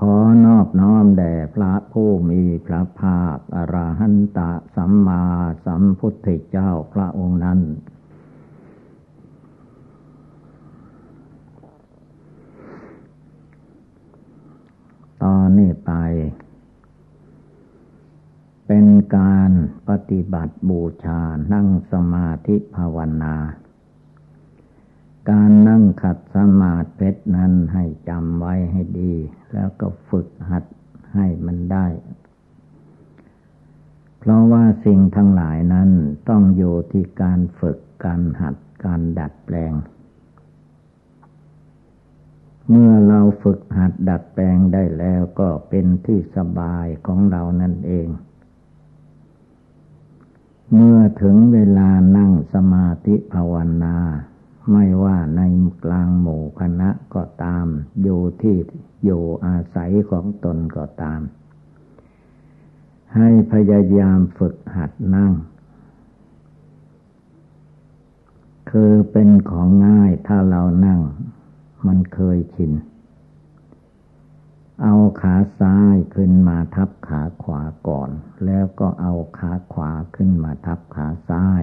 ขอนอบน้อมแด่พระผู้มีพระภาคอรหันตสัมมาสัมพุทธเจ้าพระองค์นั้น ตอนนี้ไป เป็นการปฏิบัติบูชานั่งสมาธิภาวนา การนั่งขัดสมาธินั้นให้จำไว้ให้ดี แล้วก็ฝึกหัดให้มันได้ เพราะว่าสิ่งทั้งหลายนั้นต้องอยู่ที่การฝึกการหัดการดัดแปลง เมื่อเราฝึกหัดดัดแปลงได้แล้วก็เป็นที่สบายของเรานั่นเอง เมื่อถึงเวลานั่งสมาธิภาวนา ไม่ว่าในกลางหมู่คณะก็ตาม อยู่ที่อยู่อาศัยของตนก็ตาม ให้พยายามฝึกหัดนั่ง คือเป็นของง่ายถ้าเรานั่ง มันเคยชิน เอาขาซ้ายขึ้นมาทับขาขวาก่อน แล้วก็เอาขาขวาขึ้นมาทับขาซ้าย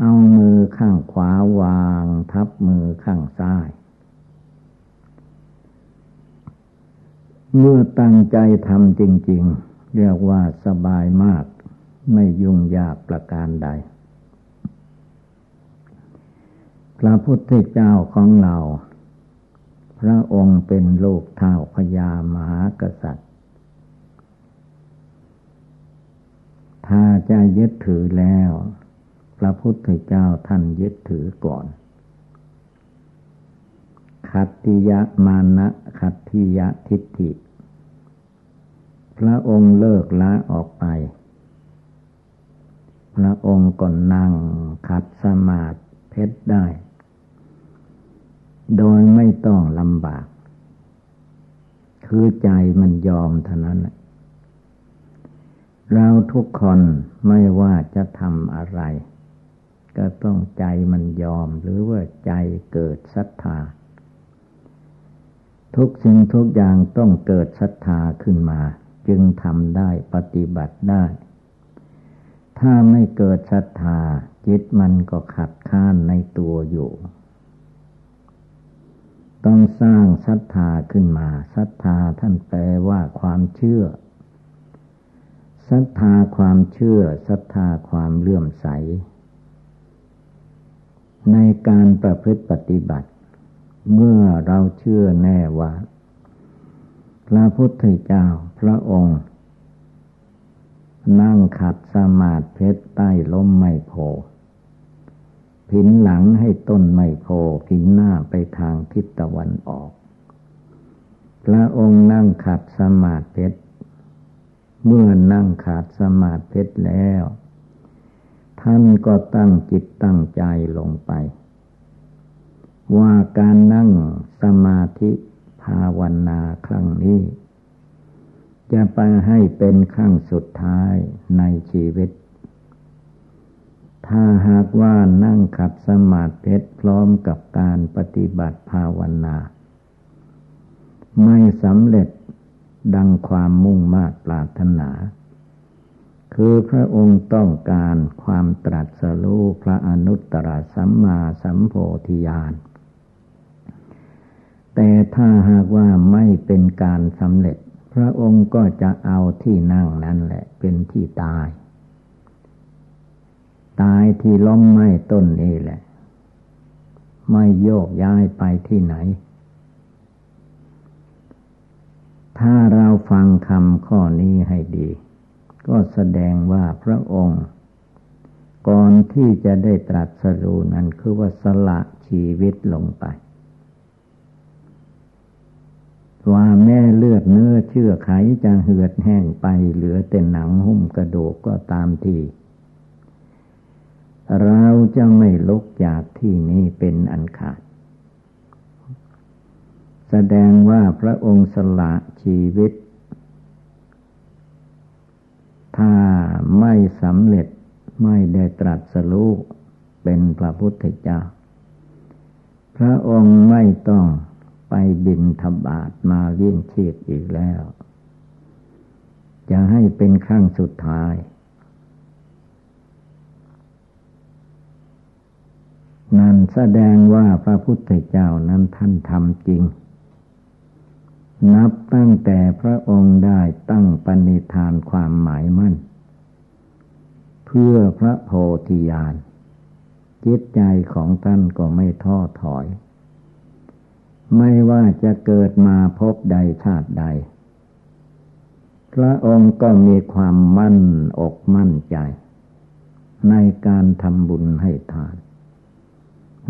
เอามือข้างขวาวางทับมือข้างซ้าย เมื่อตั้งใจทำจริง ๆ เรียกว่าสบายมาก ไม่ยุ่งยากประการใด พระพุทธเจ้าของเรา พระองค์เป็นลูกเท่าพญามหากษัตริย์ ถ้าจะยึดถือแล้ว พระพุทธเจ้าท่านยึดถือก่อนขัตติยะมานะขัตติยะทิฏฐิ พระองค์เลิกละออกไป พระองค์ก็นั่งขัดสมาธิเพชรได้ โดยไม่ต้องลำบาก คือใจมันยอมเท่านั้นเราทุกคนไม่ว่าจะทำอะไร ก็ต้องใจมันยอมหรือว่าใจเกิดศรัทธา ทุกสิ่งทุกอย่างต้องเกิดศรัทธาขึ้นมา จึงทำได้ปฏิบัติได้ ถ้าไม่เกิดศรัทธา จิตมันก็ขัดข้านในตัวอยู่ ต้องสร้างศรัทธาขึ้นมาศรัทธาท่านแปลว่าความเชื่อศรัทธาความเชื่อศรัทธาความเลื่อมใส ในการประพฤติปฏิบัติ เมื่อเราเชื่อแน่ว่า พระพุทธเจ้าพระองค์ นั่งขัดสมาธิเพชรใต้ล้มไม่โพผินหลังให้ต้นไม่โพผินหน้าไปทางทิศตะวันออก พระองค์นั่งขัดสมาธิเพชรเมื่อนั่งขาดสมาธิเพชรแล้ว ท่านก็ตั้งจิตตั้งใจลงไป ว่าการนั่งสมาธิภาวนาครั้งนี้ จะไปให้เป็นครั้งสุดท้ายในชีวิต ถ้าหากว่านั่งขัดสมาธิพร้อมกับการปฏิบัติภาวนา ไม่สำเร็จดังความมุ่งมา่ปรารถนา คือพระองค์ต้องการความตรัสรู้พระอนุตตรสัมมาสัมโพธิญาณ แต่ถ้าหากว่าไม่เป็นการสำเร็จ พระองค์ก็จะเอาที่นั่งนั้นแหละเป็นที่ตาย ตายที่ล้มไม้ต้นนี้แหละ ไม่โยกย้ายไปที่ไหน ถ้าเราฟังคำข้อนี้ให้ดี ก็แสดงว่าพระองค์ ก่อนที่จะได้ตรัสรู้นั้นคือว่าสละชีวิตลงไป ว่าแม่เลือดเนื้อเชื่อไขจะเหือดแห้งไปเหลือแต่หนังหุ้มกระดูกก็ตามทีเราจะไม่ลุกจากที่นี้เป็นอันขาด แสดงว่าพระองค์สละชีวิต ถ้าไม่สำเร็จไม่ได้ตรัสรู้เป็นพระพุทธเจ้า พระองค์ไม่ต้องไปบินทบาทมาเลี้ยงชีพอีกแล้ว จะให้เป็นครั้งสุดท้าย นั่นแสดงว่าพระพุทธเจ้านั้นท่านทำจริง นับตั้งแต่พระองค์ได้ตั้งปณิธานความหมายมั่น เพื่อพระโพธิญาณจิตใจของท่านก็ไม่ท้อถอย ไม่ว่าจะเกิดมาพบใดชาติใด พระองค์ก็มีความมั่นอกมั่นใจ ในการทำบุญให้ทาน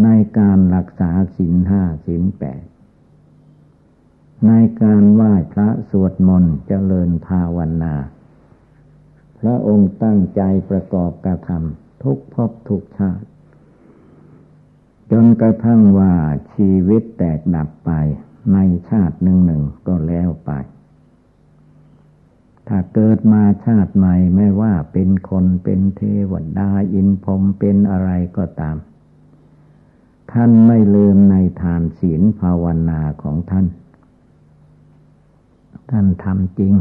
ในการรักษาศีลห้าศีลแปด ในการไหว้พระสวดมนต์เจริญภาวนา พระองค์ตั้งใจประกอบกระทำทุกภพทุกชาติ จนกระทั่งว่าชีวิตแตกดับไปในชาติหนึ่งหนึ่งก็แล้วไป ถ้าเกิดมาชาติใหม่ไม่ว่าเป็นคนเป็นเทวดาอินพรมเป็นอะไรก็ตาม ท่านไม่ลืมในทานศีลภาวนาของท่าน ท่านทำจริง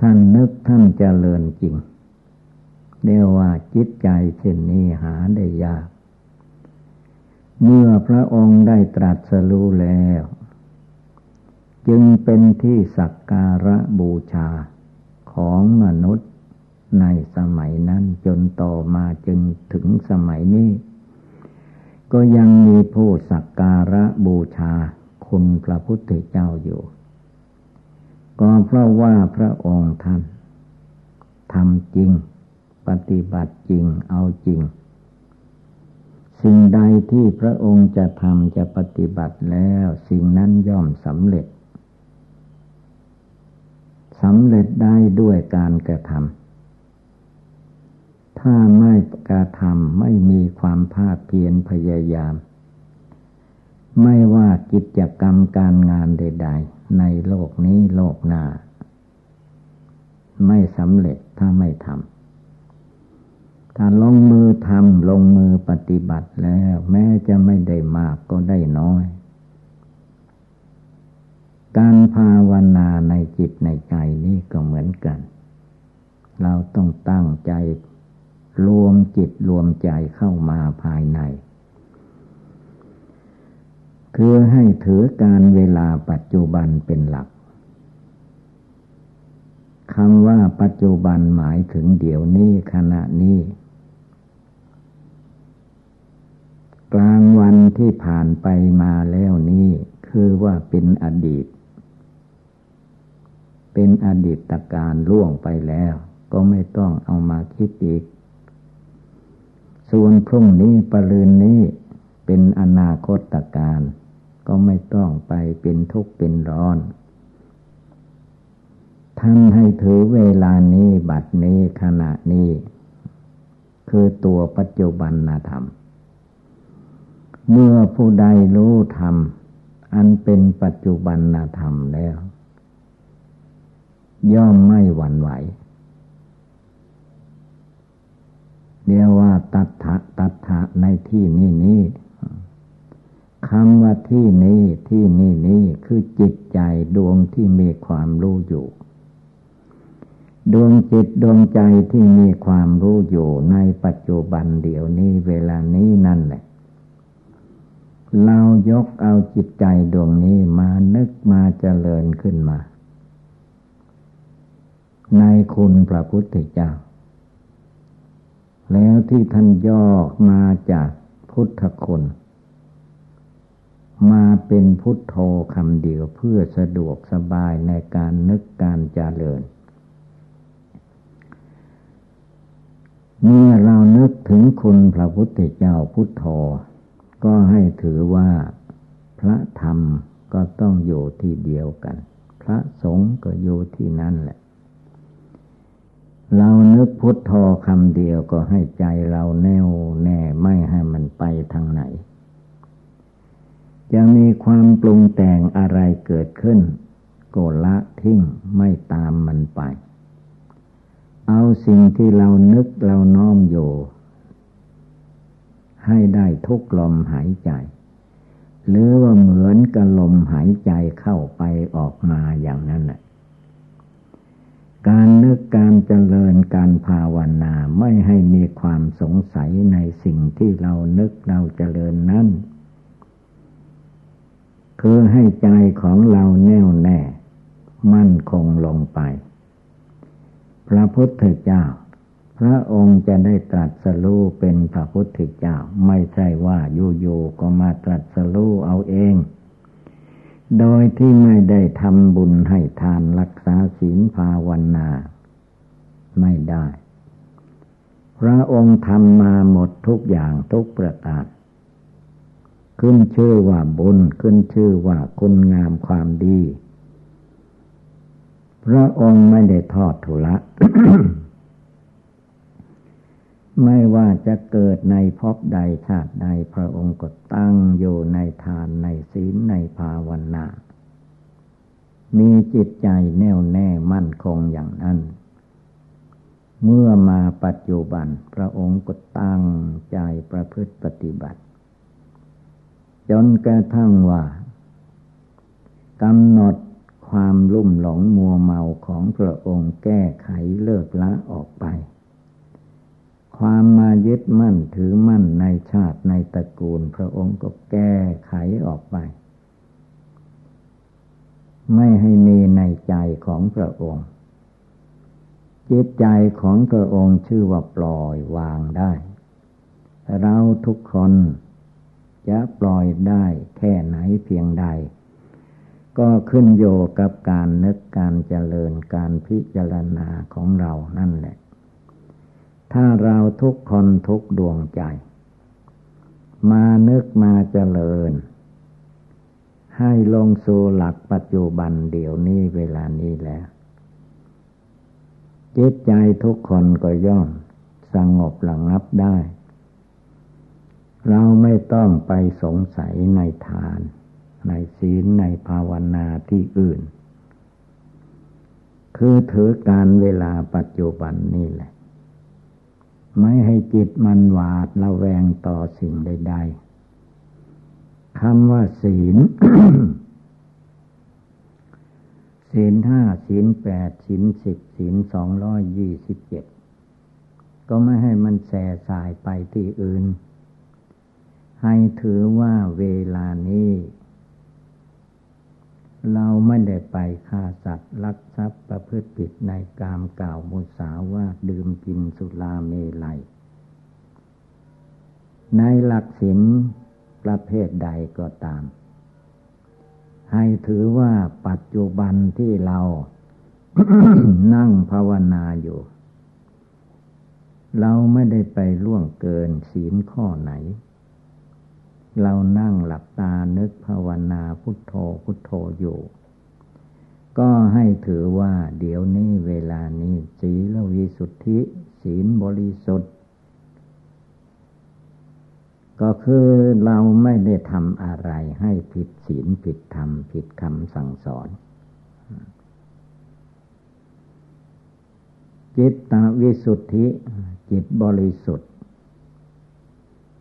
ท่านนึกท่านเจริญจริงเรียกว่าจิตใจเช่นนี้หาได้ยาก เมื่อพระองค์ได้ตรัสรู้แล้ว จึงเป็นที่สักการะบูชาของมนุษย์ในสมัยนั้นจนต่อมาจึงถึงสมัยนี้ ก็ยังมีผู้สักการะบูชาคุณพระพุทธเจ้าอยู่ ก็เพราะว่าพระองค์ท่านทำจริง ปฏิบัติจริงเอาจริง สิ่งใดที่พระองค์จะทำจะปฏิบัติแล้ว สิ่งนั้นย่อมสำเร็จสำเร็จได้ด้วยการกระทำถ้าไม่กระทำไม่มีความภาคเพียรพยายาม ไม่ว่ากิจกรรมการงานใด ๆ ในโลกนี้โลกหน้า ไม่สำเร็จถ้าไม่ทำถ้าลงมือทำลงมือปฏิบัติแล้ว แม้จะไม่ได้มากก็ได้น้อย การภาวนาในจิตในใจนี่ก็เหมือนกัน เราต้องตั้งใจรวมจิตรวมใจเข้ามาภายใน คือให้ถือการเวลาปัจจุบันเป็นหลักคำว่าปัจจุบันหมายถึงเดี๋ยวนี้ขณะนี้ กลางวันที่ผ่านไปมาแล้วนี้คือว่าเป็นอดีต เป็นอดีตการล่วงไปแล้ว ก็ไม่ต้องเอามาคิดอีก ส่วนพรุ่งนี้ปรืนนี้เป็นอนาคตการ ก็ไม่ต้องไปเป็นทุกข์เป็นร้อนท่านให้ถือเวลานี้บัดนี้ขณะนี้ คือตัวปัจจุบันธรรม เมื่อผู้ใดรู้ธรรม อันเป็นปัจจุบันธรรมแล้ว ย่อมไม่หวั่นไหวเรียกว่าตัทธะตัทธะในที่นี้นี้ คำว่าที่นี้ที่นี่นี้คือจิตใจดวงที่มีความรู้อยู่ ดวงจิตดวงใจที่มีความรู้อยู่ในปัจจุบันเดี๋ยวนี้เวลานี้นั่นแหละ เรายกเอาจิตใจดวงนี้มานึกมาเจริญขึ้นมา ในคุณพระพุทธเจ้า แล้วที่ท่านย่อมาจากพุทธคน มาเป็นพุทโธคำเดียวเพื่อสะดวกสบายในการนึกการเจริญ เมื่อเรานึกถึงคุณพระพุทธเจ้าพุทโธก็ให้ถือว่าพระธรรมก็ต้องอยู่ที่เดียวกัน พระสงฆ์ก็อยู่ที่นั่นแหละ เรานึกพุทโธคำเดียวก็ให้ใจเราแน่วแน่ไม่ให้มันไปทางไหน จะมีความปรุงแต่งอะไรเกิดขึ้นก็ละทิ้งไม่ตามมันไป เอาสิ่งที่เรานึกเราน้อมอยู่ให้ได้ทุกลมหายใจ หรือว่าเหมือนกับลมหายใจเข้าไปออกมาอย่างนั้นแหละการนึกการเจริญการภาวนาไม่ให้มีความสงสัยในสิ่งที่เรานึกเราเจริญนั้น คือให้ใจของเราแน่วแน่ มั่นคงลงไป พระพุทธเจ้า พระองค์จะได้ตรัสรู้เป็นพระพุทธเจ้า ไม่ใช่ว่าอยู่ๆก็มาตรัสรู้เอาเอง โดยที่ไม่ได้ทำบุญให้ทานรักษาศีลภาวนา ไม่ได้ พระองค์ทำมาหมดทุกอย่างทุกประการ ขึ้นชื่อว่าบุญขึ้นชื่อว่าคุณงามความดี พระองค์ไม่ได้ทอดทุละ ไม่ว่าจะเกิดในภพใดชาติใดพระองค์ก็ตั้งอยู่ในทานในศีลในภาวนามีจิตใจแน่วแน่มั่นคงอย่างนั้น เมื่อมาปัจจุบัน พระองค์ก็ตั้งใจประพฤติปฏิบัติ จนกระทั่งว่ากำหนดความลุ่มหลงมัวเมาของพระองค์แก้ไขเลิกละออกไป ความมายึดมั่นถือมั่นในชาติในตระกูล พระองค์ก็แก้ไขออกไป ไม่ให้มีในใจของพระองค์ จิตใจของพระองค์ชื่อว่าปล่อยวางได้ เราทุกคน จะปล่อยได้แค่ไหนเพียงใด ก็ขึ้นโยกับการนึกการเจริญการพิจารณาของเรานั่นแหละ ถ้าเราทุกคนทุกดวงใจ มานึกมาเจริญ ให้ลงสู่หลักปัจจุบันเดี๋ยวนี้เวลานี้แล้วจิตใจทุกคนก็ย่อมสงบระงับได้ เราไม่ต้องไปสงสัยในทาน ในศีลในภาวนาที่อื่น คือถือการเวลาปัจจุบันนี่แหละ ไม่ให้จิตมันหวาดระแวงต่อสิ่งใดๆคำว่าศีลศีลห้าศีลแปดศีลสิบศีลสองร้อยยี่สิบเจ็ดก็ไม่ให้มันแส่สายไปที่อื่น ให้ถือว่าเวลานี้ เราไม่ได้ไปฆ่าสัตว์ลักทรัพย์ประพฤติผิดในกามกล่าวมุสาวาดื่มกินสุราเมลัย ในหลักศีลประเภทใดก็ตาม ให้ถือว่าปัจจุบันที่เรานั่งภาวนาอยู่ เราไม่ได้ไปล่วงเกินศีลข้อไหน เรานั่งหลับตานึกภาวนาพุทโธพุทโธอยู่ ก็ให้ถือว่าเดี๋ยวนี้เวลานี้ศีลวิสุทธิศีลบริสุทธิ์ ก็คือเราไม่ได้ทำอะไรให้ผิดศีลผิดธรรม ผิดคำสั่งสอน จิตตวิสุทธิจิตบริสุทธิ์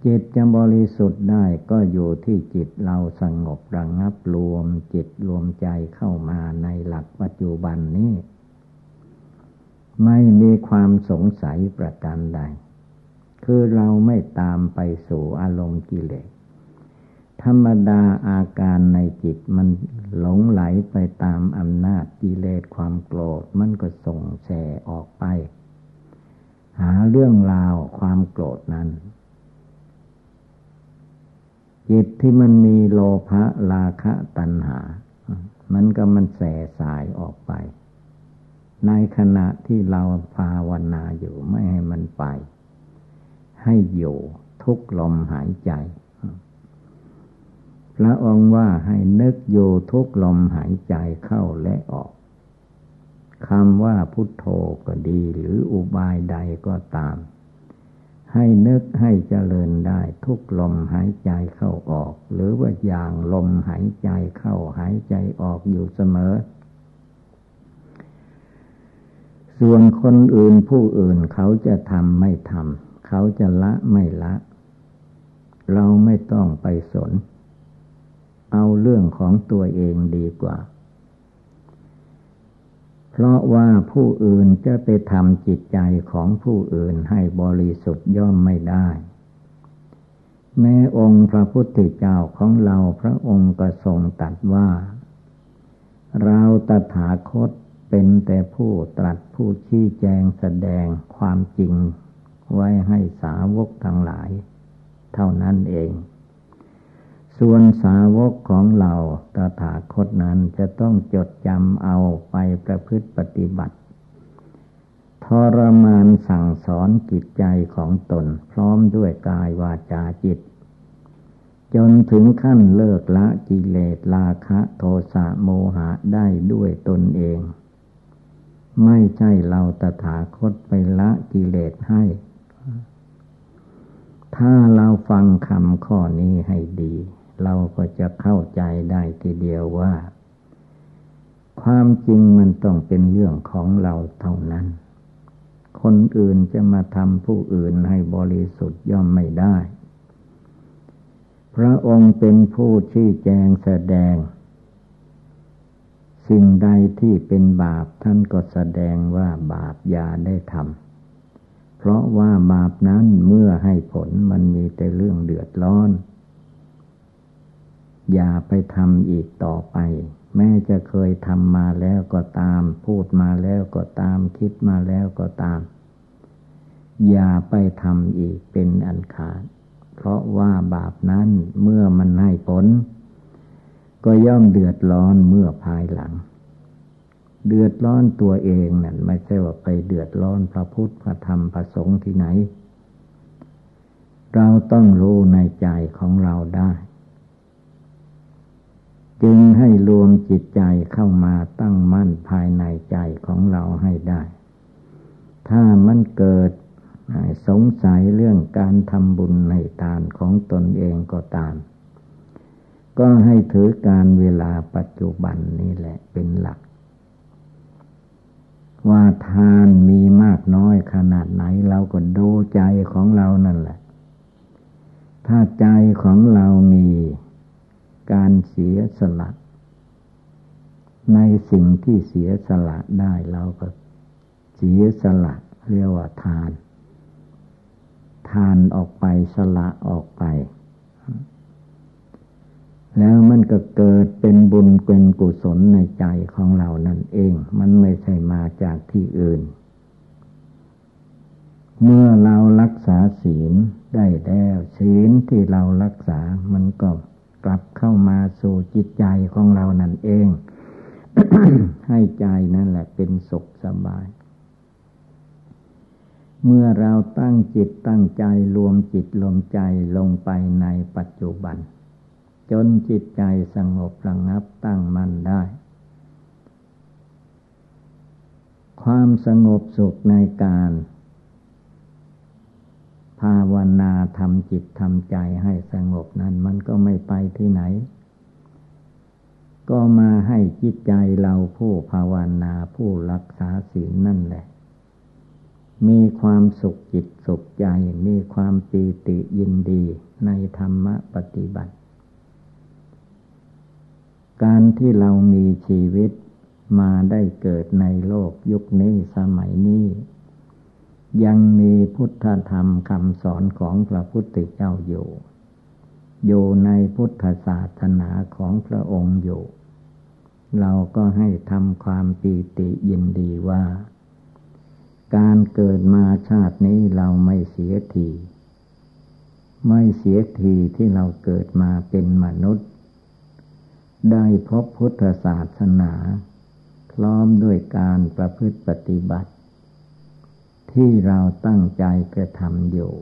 จิตจะบริสุทธิ์ได้ก็อยู่ที่จิตเราสงบระงงับรวมจิตรวมใจเข้ามาในหลักปัจจุบันนี้ ไม่มีความสงสัยประการใด คือเราไม่ตามไปสู่อารมณ์กิเลส ธรรมดาอาการในจิตมันหลงไหลไปตามอำนาจกิเลสความโกรธมันก็ส่งแสออกไป หาเรื่องราวความโกรธนั้น จิตที่มันมีโลภะราคะตัณหา มันก็มันแส่สายออกไป ในขณะที่เราภาวนาอยู่ไม่ให้มันไป ให้อยู่ทุกลมหายใจ พระองค์ว่าให้นึกอยู่ทุกลมหายใจเข้าและออกคำว่าพุทโธก็ดีหรืออุบายใดก็ตาม ให้นึกให้เจริญได้ ทุกลมหายใจเข้าออก หรือว่าอย่างลมหายใจเข้าหายใจออกอยู่เสมอ ส่วนคนอื่นผู้อื่นเขาจะทำไม่ทำเขาจะละไม่ละ เราไม่ต้องไปสน เอาเรื่องของตัวเองดีกว่า เพราะว่าผู้อื่นจะไปทำจิตใจของผู้อื่นให้บริสุทธิ์ย่อมไม่ได้ แม้องค์พระพุทธเจ้าของเราพระองค์ก็ทรงตัดว่า เราตถาคตเป็นแต่ผู้ตรัสผู้ชี้แจงแสดงความจริง ไว้ให้สาวกทั้งหลาย เท่านั้นเอง ส่วนสาวกของเราตถาคตนั้นจะต้องจดจำเอาไปประพฤติปฏิบัติ ทรมานสั่งสอนจิตใจของตน พร้อมด้วยกายวาจาจิต จนถึงขั้นเลิกละกิเลสราคะโทสะโมหะได้ด้วยตนเอง ไม่ใช่เราตถาคตไปละกิเลสให้ถ้าเราฟังคำข้อนี้ให้ดี เราก็จะเข้าใจได้ทีเดียวว่า ความจริงมันต้องเป็นเรื่องของเราเท่านั้น คนอื่นจะมาทำผู้อื่นให้บริสุทธิ์ย่อมไม่ได้ พระองค์เป็นผู้ชี้แจงแสดง สิ่งใดที่เป็นบาปท่านก็แสดงว่าบาปอย่าได้ทำเพราะว่าบาปนั้นเมื่อให้ผลมันมีแต่เรื่องเดือดร้อน อย่าไปทำอีกต่อไป แม้จะเคยทำมาแล้วก็ตาม พูดมาแล้วก็ตาม คิดมาแล้วก็ตาม อย่าไปทำอีกเป็นอันขาด เพราะว่าบาปนั้นเมื่อมันให้ผล ก็ย่อมเดือดร้อนเมื่อภายหลัง เดือดร้อนตัวเองนั่นไม่ใช่ว่าไปเดือดร้อนพระพุทธพระธรรมพระสงฆ์ที่ไหน เราต้องรู้ในใจของเราได้ จึงให้รวมจิตใจเข้ามาตั้งมั่นภายในใจของเราให้ได้ ถ้ามันเกิดสงสัยเรื่องการทำบุญในทานของตนเองก็ตาม ก็ให้ถือการเวลาปัจจุบันนี่แหละเป็นหลัก ว่าทานมีมากน้อยขนาดไหนเราก็ดูใจของเรานั่นแหละ ถ้าใจของเรามี การเสียสละ ในสิ่งที่เสียสละได้เราก็เสียสละเรียกว่าทาน ทานออกไปสละออกไป แล้วมันก็เกิดเป็นบุญเป็นกุศลในใจของเรานั่นเอง มันไม่ใช่มาจากที่อื่น เมื่อเรารักษาศีลได้แล้วศีลที่เรารักษามันก็ กลับเข้ามาสู่จิตใจของเรานั่นเอง ให้ใจนั่นแหละเป็นสุขสบาย เมื่อเราตั้งจิตตั้งใจรวมจิตรวมใจลงไปในปัจจุบัน จนจิตใจสงบระงับตั้งมั่นได้ ความสงบสุขในการ ภาวนาทำจิตทำใจให้สงบนั้น มันก็ไม่ไปที่ไหน ก็มาให้จิตใจเราผู้ภาวนาผู้รักษาศีลนั่นแหละ มีความสุขจิตสุขใจ มีความปีติยินดีในธรรมปฏิบัติ การที่เรามีชีวิตมาได้เกิดในโลกยุคนี้สมัยนี้ ยังมีพุทธธรรมคำสอนของพระพุทธเจ้าอยู่ อยู่ในพุทธศาสนาของพระองค์อยู่ เราก็ให้ทำความปีติยินดีว่า การเกิดมาชาตินี้เราไม่เสียที ไม่เสียทีที่เราเกิดมาเป็นมนุษย์ ได้พบพุทธศาสนา พร้อมด้วยการประพฤติปฏิบัติ ที่เราตั้งใจกระทำอยู่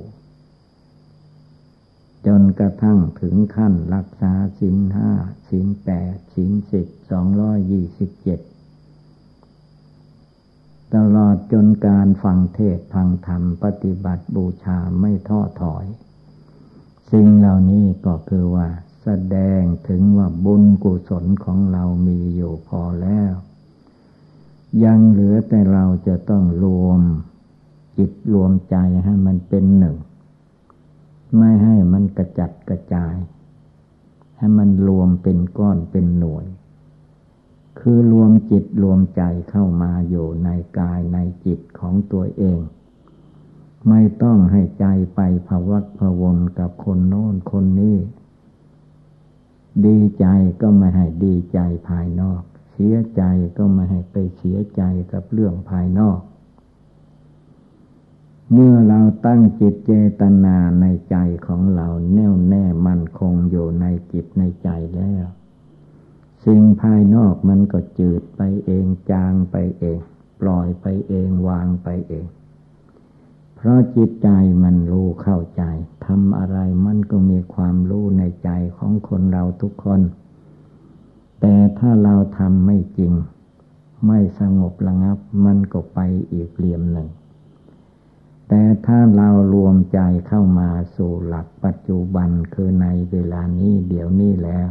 จนกระทั่งถึงขั้นรักษาสินห้าสินแปดสินสิบสองร้อยยี่สิบเจ็ดตลอดจนการฟังเทศฟังธรรมปฏิบัติบูชาไม่ท้อถอย สิ่งเหล่านี้ก็คือว่า แสดงถึงว่าบุญกุศลของเรามีอยู่พอแล้ว ยังเหลือแต่เราจะต้องรวม จิตรวมใจให้มันเป็นหนึ่ง ไม่ให้มันกระจัดกระจาย ให้มันรวมเป็นก้อนเป็นหน่วย คือรวมจิตรวมใจเข้ามาอยู่ในกายในจิตของตัวเอง ไม่ต้องให้ใจไปภวัตพวนกับคนโน้นคนนี้ดีใจก็ไม่ให้ดีใจภายนอก เสียใจก็ไม่ให้ไปเสียใจกับเรื่องภายนอก เมื่อเราตั้งจิตเจตนาในใจของเราแน่วแน่มั่นคงอยู่ในจิตในใจแล้ว สิ่งภายนอกมันก็จืดไปเองจางไปเอง ปล่อยไปเองวางไปเอง เพราะจิตใจมันรู้เข้าใจทำอะไรมันก็มีความรู้ในใจของคนเราทุกคน แต่ถ้าเราทำไม่จริง ไม่สงบระงับ มันก็ไปอีกเหลี่ยมหนึ่ง แต่ถ้าเรารวมใจเข้ามาสู่หลักปัจจุบันคือในเวลานี้เดี๋ยวนี้แล้ว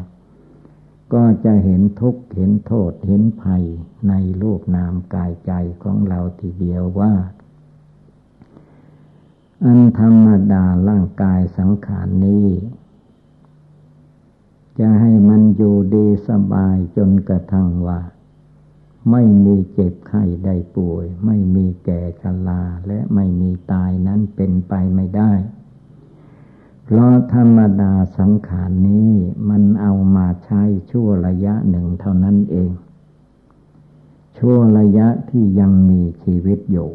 ก็จะเห็นทุกข์เห็นโทษเห็นภัยในรูปนามกายใจของเราทีเดียวว่า อันธรรมดาร่างกายสังขารนี้จะให้มันอยู่ดีสบายจนกระทั่งว่า ไม่มีเจ็บไข้ได้ป่วย ไม่มีแก่ชราและไม่มีตายนั้นเป็นไปไม่ได้ เพราะธรรมดาสังขารนี้มันเอามาใช้ชั่วระยะหนึ่งเท่านั้นเอง ชั่วระยะที่ยังมีชีวิตอยู่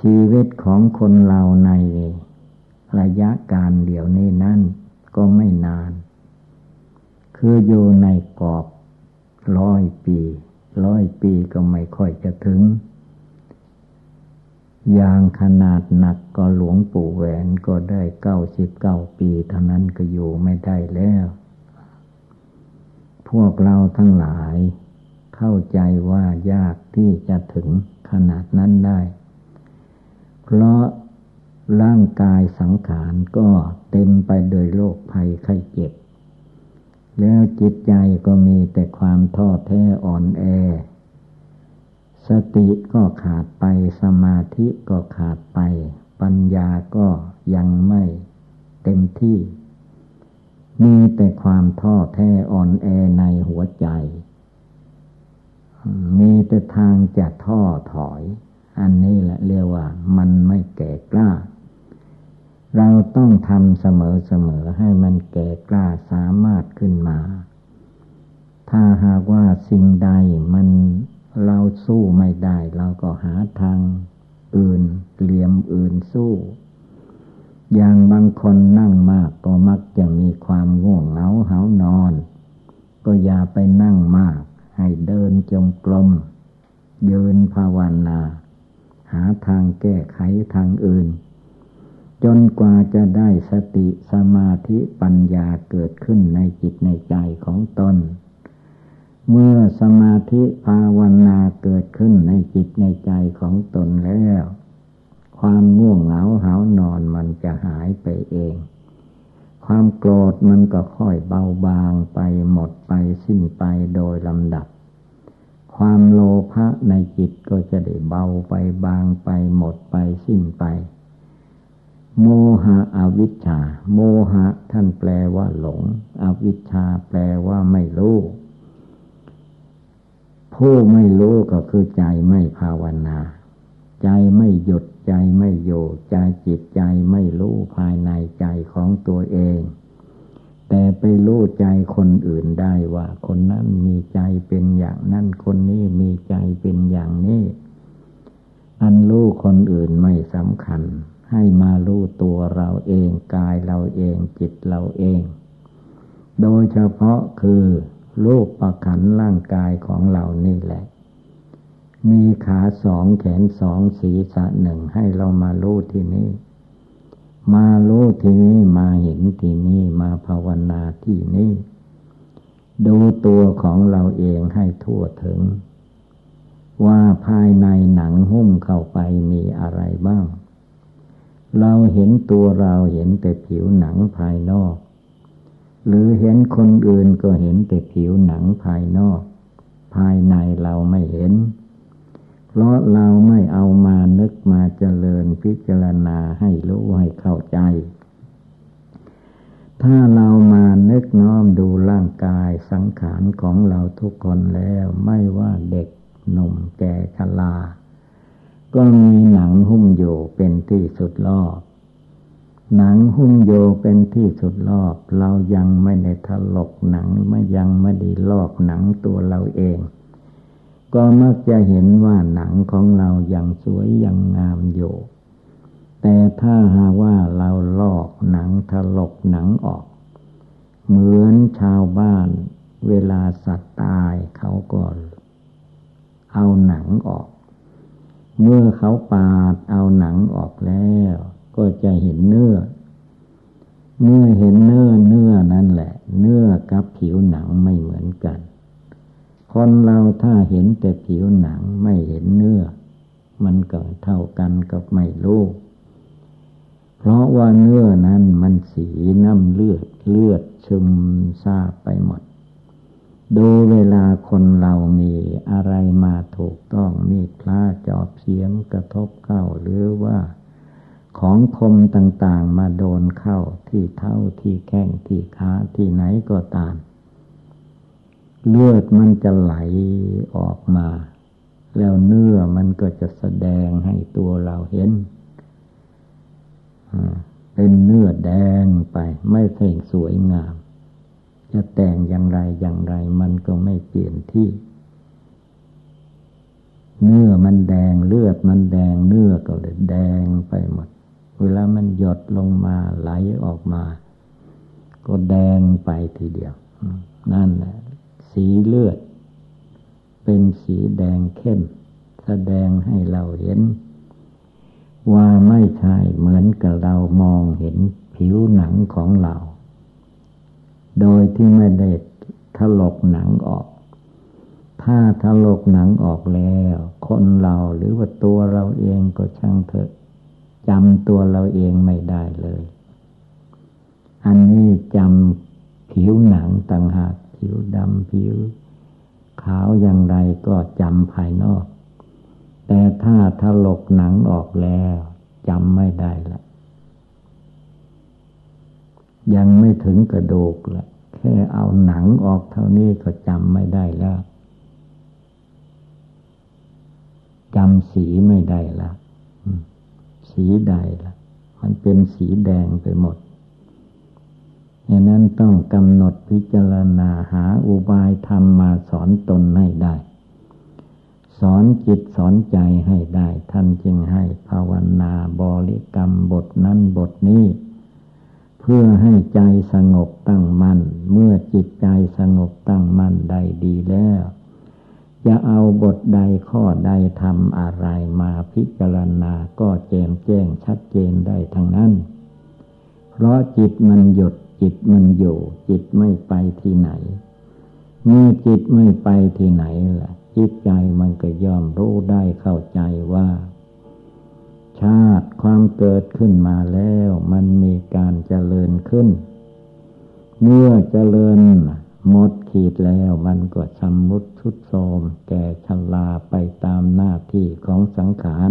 ชีวิตของคนเราในระยะการเดียวนี้นั่นก็ไม่นาน คืออยู่ในกรอบร้อยปี ร้อยปีก็ไม่ค่อยจะถึง อย่างขนาดหนักก็หลวงปู่แหวนก็ได้เก้าสิบเก้าปีเท่านั้นก็อยู่ไม่ได้แล้ว พวกเราทั้งหลายเข้าใจว่ายากที่จะถึงขนาดนั้นได้ เพราะร่างกายสังขารก็เต็มไปโดยโรคภัยไข้เจ็บ แล้วจิตใจก็มีแต่ความท้อแท้อ่อนแอ สติก็ขาดไปสมาธิก็ขาดไป ปัญญาก็ยังไม่เต็มที่ มีแต่ความท้อแท้อ่อนแอในหัวใจ มีแต่ทางจะท้อถอย อันนี้แหละเรียกว่ามันไม่แก่กล้า เราต้องทำเสมอๆให้มันแก่กล้าสามารถขึ้นมา ถ้าหากว่าสิ่งใดมันเราสู้ไม่ได้ เราก็หาทางอื่นเหลี่ยมอื่นสู้ อย่างบางคนนั่งมากก็มักจะมีความง่วงเหงาเหานอน ก็อย่าไปนั่งมาก ให้เดินจงกรมยืนภาวนา หาทางแก้ไขทางอื่น จนกว่าจะได้สติสมาธิปัญญาเกิดขึ้นในจิตในใจของตน เมื่อสมาธิภาวนาเกิดขึ้นในจิตในใจของตนแล้ว ความง่วงเหงาหานอนมันจะหายไปเอง ความโกรธมันก็ค่อยเบาบางไปหมดไปสิ้นไปโดยลำดับ ความโลภะในจิตก็จะได้เบาไปบางไปหมดไปสิ้นไป โมหะอวิชชา โมหะท่านแปลว่าหลง อวิชชาแปลว่าไม่รู้ผู้ไม่รู้ก็คือใจไม่ภาวนา ใจไม่หยุดใจไม่โยใจจิตใจไม่รู้ภายในใจของตัวเอง แต่ไปรู้ใจคนอื่นได้ว่า คนนั้นมีใจเป็นอย่างนั้นคนนี้มีใจเป็นอย่างนี้ อันรู้คนอื่นไม่สำคัญ ให้มารู้ตัวเราเองกายเราเองจิตเราเอง โดยเฉพาะคือรูปประขันร่างกายของเรานี่แหละ มีขาสองแขนสองศีรษะหนึ่งให้เรามารู้ที่นี้มารู้ที่นี้มาเห็นที่นี้มาภาวนาที่นี้ดูตัวของเราเองให้ทั่วถึง ว่าภายในหนังหุ้มเข้าไปมีอะไรบ้าง เราเห็นตัวเราเห็นแต่ผิวหนังภายนอก หรือเห็นคนอื่นก็เห็นแต่ผิวหนังภายนอก ภายในเราไม่เห็น เพราะเราไม่เอามานึกมาเจริญพิจารณาให้รู้ให้เข้าใจ ถ้าเรามานึกน้อมดูร่างกายสังขารของเราทุกคนแล้ว ไม่ว่าเด็กหนุ่มแก่ชรา ก็มีหนังหุ้มอยู่เป็นที่สุดรอบ หนังหุ้มโยเป็นที่สุดรอบ เรายังไม่ได้ถลกหนังไม่ยังไม่ได้ลอกหนังตัวเราเอง ก็มักจะเห็นว่าหนังของเรายังสวยยังงามอยู่แต่ถ้าหาว่าเราลอกหนังถลกหนังออก เหมือนชาวบ้าน เวลาสัตว์ตายเขาก็เอาหนังออก เมื่อเขาปาดเอาหนังออกแล้ว ก็จะเห็นเนื้อ เมื่อเห็นเนื้อเนื้อนั่นแหละ เนื้อกับผิวหนังไม่เหมือนกัน คนเราถ้าเห็นแต่ผิวหนังไม่เห็นเนื้อ มันก็เท่ากันกับไม่รู้เพราะว่าเนื้อนั้นมันสีน้ำเลือดเลือดซึมซาไปหมด ดูเวลาคนเรามีอะไรมาถูกต้องมีพลาจอบเสียมกระทบเข้าหรือว่าของคมต่างๆมาโดนเข้าที่เท้าที่แข้งที่ขาที่ไหนก็ตาม เลือดมันจะไหลออกมา แล้วเนื้อมันก็จะแสดงให้ตัวเราเห็นเป็นเนื้อแดงไปไม่เพ่งสวยงาม จะแต่งอย่างไรอย่างไร มันก็ไม่เปลี่ยนที่ เนื้อมันแดงเลือดมันแดงเนื้อก็เลยแดงไปหมด เวลามันหยดลงมาไหลออกมา ก็แดงไปทีเดียว นั่นแหละ สีเลือด เป็นสีแดงเข้ม แสดงให้เราเห็น ว่าไม่ใช่เหมือนกับเรามองเห็นผิวหนังของเรา โดยที่ไม่ได้ถลกหนังออก ถ้าถลกหนังออกแล้ว คนเราหรือว่าตัวเราเองก็ช่างเถอะจำตัวเราเองไม่ได้เลย อันนี้จำผิวหนังต่างหากผิวดำผิว ขาวอย่างไรก็จำภายนอก แต่ถ้าถลกหนังออกแล้วจำไม่ได้ละ ยังไม่ถึงกระดูกละแค่เอาหนังออกเท่านี้ก็จำไม่ได้แล้วจำสีไม่ได้ละสีใดละมันเป็นสีแดงไปหมดดังนั้นต้องกำหนดพิจารณาหาอุบายธรรมมาสอนตนให้ได้ สอนจิตสอนใจให้ได้ ท่านจึงให้ภาวนาบริกรรมบทนั้นบทนี้ เพื่อให้ใจสงบตั้งมัน่น เมื่อจิตใจสงบตั้งมั่นได้ดีแล้วจะเอาบทใดข้อใดทำอะไรมาพิจารณาก็แจ่มแจ้งชัดเจนได้ทั้งนั้น เพราะจิตมันหยุดจิตมันอยู่ จิตไม่ไปที่ไหน เมื่อจิตไม่ไปที่ไหนล่ะ จิตใจมันก็ยอมรู้ได้เข้าใจว่า ชาติความเกิดขึ้นมาแล้ว มันมีการเจริญขึ้น เมื่อเจริญหมดขีดแล้วมันก็ชำมุดทุดโทมแก่ชลาไปตามหน้าที่ของสังขาร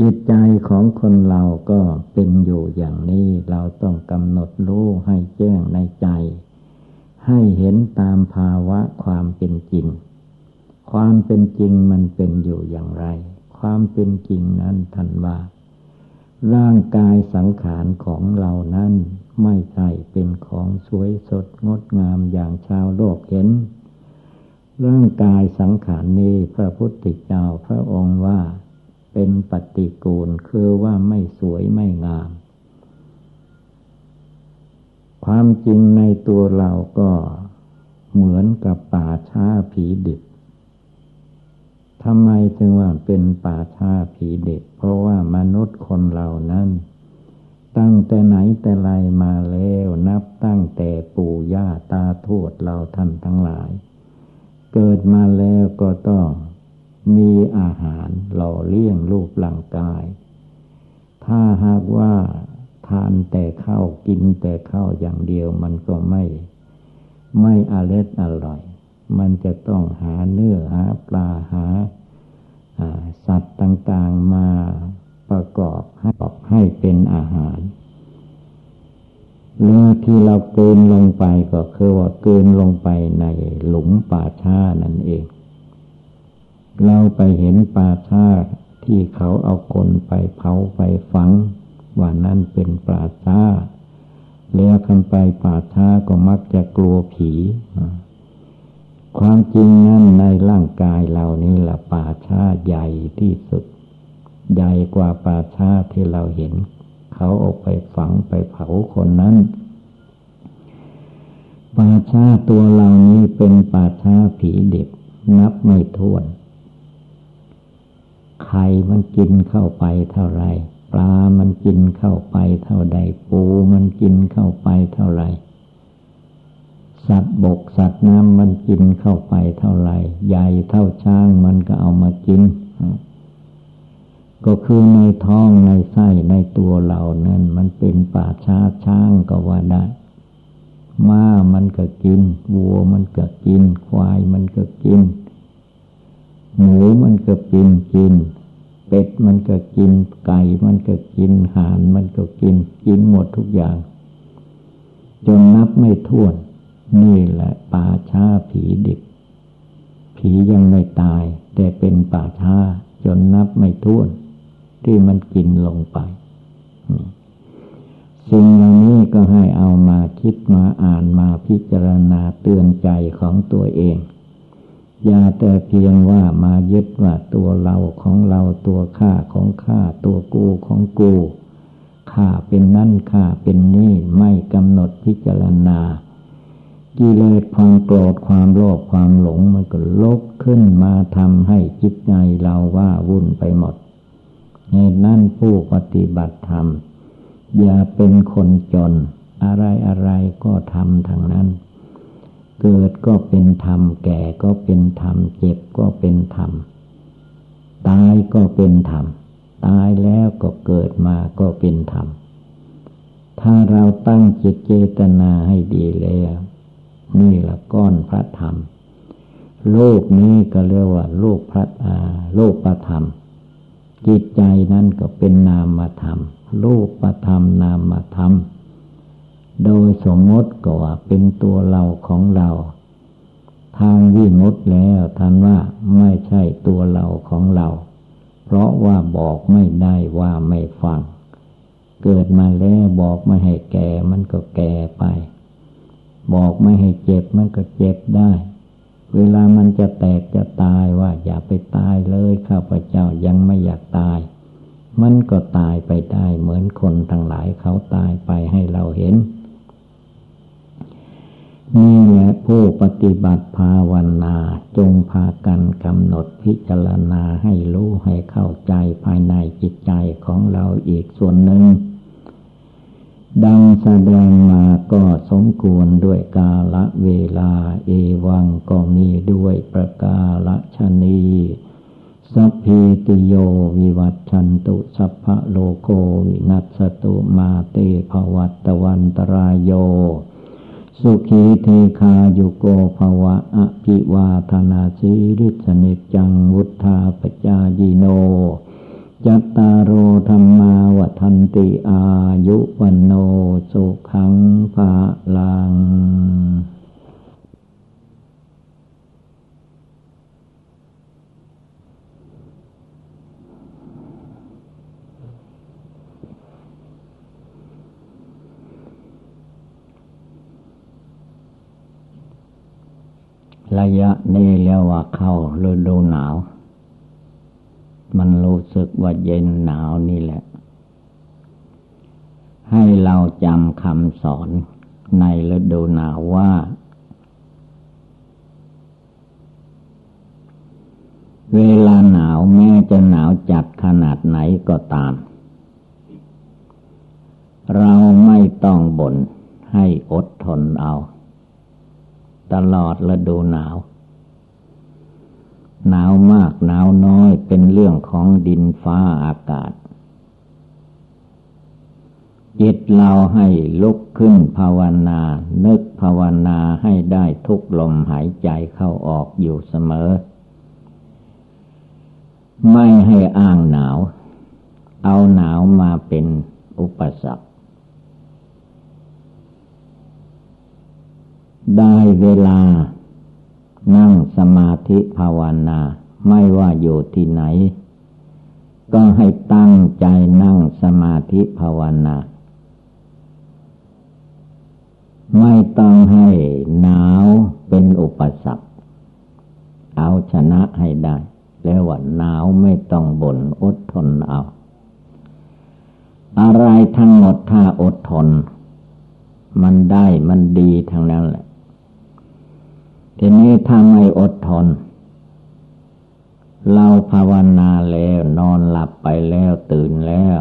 จิตใจของคนเราก็เป็นอยู่อย่างนี้เราต้องกำหนดรู้ให้แจ้งในใจ ให้เห็นตามภาวะความเป็นจริง ความเป็นจริงมันเป็นอยู่อย่างไร ความเป็นจริงนั้นท่านว่า ร่างกายสังขารของเรานั้น ไม่ใช่เป็นของสวยสดงดงามอย่างชาวโลกเห็น ร่างกายสังขารนี้พระพุทธเจ้าพระองค์ว่า เป็นปฏิกูลคือว่าไม่สวยไม่งาม ความจริงในตัวเราก็เหมือนกับป่าช้าผีดิบ ทำไมจึงว่าเป็นป่าชาผีเด็ก เพราะว่ามนุษย์คนเหล่านั้น ตั้งแต่ไหนแต่ไรมาแล้วนับตั้งแต่ปู่ย่าตาทวดเราท่านทั้งหลาย เกิดมาแล้วก็ต้องมีอาหารหล่อเลี้ยงรูปร่างกาย ถ้าหากว่าทานแต่ข้าวกินแต่ข้าวอย่างเดียวมันก็ไม่ ไม่อร่อยอร่อย มันจะต้องหาเนื้อหาปลาหาสัตว์ต่างๆมาประกอบให้ให้เป็นอาหารเนื้อที่เราเกินลงไปก็คือว่าเกินลงไปในหลุมป่าช้านั่นเอง เราไปเห็นป่าช้าที่เขาเอาคนไปเผาไปฝัง ว่านั่นเป็นป่าช้าแล้วคันไปป่าช้าก็มักจะกลัวผี ความจริงนั่นในร่างกายเรานี่แหละป่าช้าใหญ่ที่สุด ใหญ่กว่าป่าช้าที่เราเห็น เขาออกไปฝังไปเผาคนนั้นป่าช้าตัวเหล่านี้เป็นป่าช้าผีเด็กนับไม่ถ้วนไข่มันกินเข้าไปเท่าไรปลามันกินเข้าไปเท่าใดปูมันกินเข้าไปเท่าไร สัตว์บกสัตว์น้ำมันกินเข้าไปเท่าไรใหญ่เท่าช้างมันก็เอามากิน ก็คือในท้องในไส้ในตัวเรานั้นมันเป็นป่าช้าช้างก็ว่าได้ม้ามันก็กิน วัวมันก็กิน ควายมันก็กิน หมูมันก็กินกิน เป็ดมันก็กิน ไก่มันก็กินห่านมันก็กิน กินหมดทุกอย่าง จนนับไม่ถ้วน นี่แหละป่าช้าผีดิบ ผียังไม่ตาย แต่เป็นป่าช้าจนนับไม่ถ้วน ที่มันกินลงไป สิ่งเหล่านี้ก็ให้เอามาคิดมาอ่านมาพิจารณาเตือนใจของตัวเอง อย่าแต่เพียงว่ามายึดว่าตัวเราของเราตัวข้าของข้าตัวกูของกูข้าเป็นนั่นข้าเป็นนี่ไม่กำหนดพิจารณา กิเลสความโกรธความโลภความหลงมันก็ลกขึ้นมาทำให้จิตใจเราว่าวุ่นไปหมดในนั่นผู้ปฏิบัติธรรม อย่าเป็นคนจน อะไรอะไรก็ทำทางนั้น เกิดก็เป็นธรรม แก่ก็เป็นธรรม เจ็บก็เป็นธรรม ตายก็เป็นธรรม ตายแล้วก็เกิดมาก็เป็นธรรม ถ้าเราตั้งจิตเจตนาให้ดีแล้ว นี่ละก้อนพระธรรม โลกนี้ก็เรียกว่า โลกพระอาโลกประธรรม จิตใจนั่นก็เป็นนามธรรมรูปธรรมนามธรรม โดยสมมติก็ว่าเป็นตัวเราของเรา ทางวิมุตแล้วท่านว่าไม่ใช่ตัวเราของเรา เพราะว่าบอกไม่ได้ว่าไม่ฟัง เกิดมาแล้วบอกไม่ให้แก่มันก็แก่ไป บอกไม่ให้เจ็บมันก็เจ็บได้ เวลามันจะแตกจะตายว่า อย่าไปตายเลยข้าพเจ้ายังไม่อยากตาย มันก็ตายไปได้เหมือนคนทั้งหลายเขาตายไปให้เราเห็นนี่แหละผู้ปฏิบัติภาวนาจงพากันกำหนดพิจารณาให้รู้ให้เข้าใจภายในจิตใจของเราอีกส่วนหนึ่ง ดังแสดงมาก็สมควรด้วยกาละเวลาเอวังก็มีด้วยประกาละชนีสัพพิติโยวิวัตชันตุสัพพะโลโกวินัสตุมาเตภวัตวันตรายโย สุขีเทคาโยโกภวะอภิวาธนาสีริสนิจังวุธาปจายิโน จัตตารโอธรรมาวันติอายุวันโนสุขังภาลัง ระยะนี้เรียกว่าเข้าฤดูหนาว มันรู้สึกว่าเย็นหนาวนี่แหละ ให้เราจำคำสอนในฤดูหนาวว่า เวลาหนาวแม้จะหนาวจัดขนาดไหนก็ตาม เราไม่ต้องบน่นให้อดทนเอา ตลอดฤดูหนาว หนาวมากหนาวน้อยเป็นเรื่องของดินฟ้าอากาศ จิตเราให้ลุกขึ้นภาวนา นึกภาวนาให้ได้ทุกลมหายใจเข้าออกอยู่เสมอ ไม่ให้อ้างหนาว เอาหนาวมาเป็นอุปสรรคได้เวลา นั่งสมาธิภาวนา ไม่ว่าอยู่ที่ไหน ก็ให้ตั้งใจนั่งสมาธิภาวนา ไม่ต้องให้หนาวเป็นอุปสรรคเอาชนะให้ได้ แล้วว่าหนาวไม่ต้องบ่นอดทนเอา อะไรทั้งหมดถ้าอดทน มันได้มันดีทั้งนั้นแหละ ทีนี้ถ้าไม่อดทน เราภาวนาแล้วนอนหลับไปแล้วตื่นแล้ว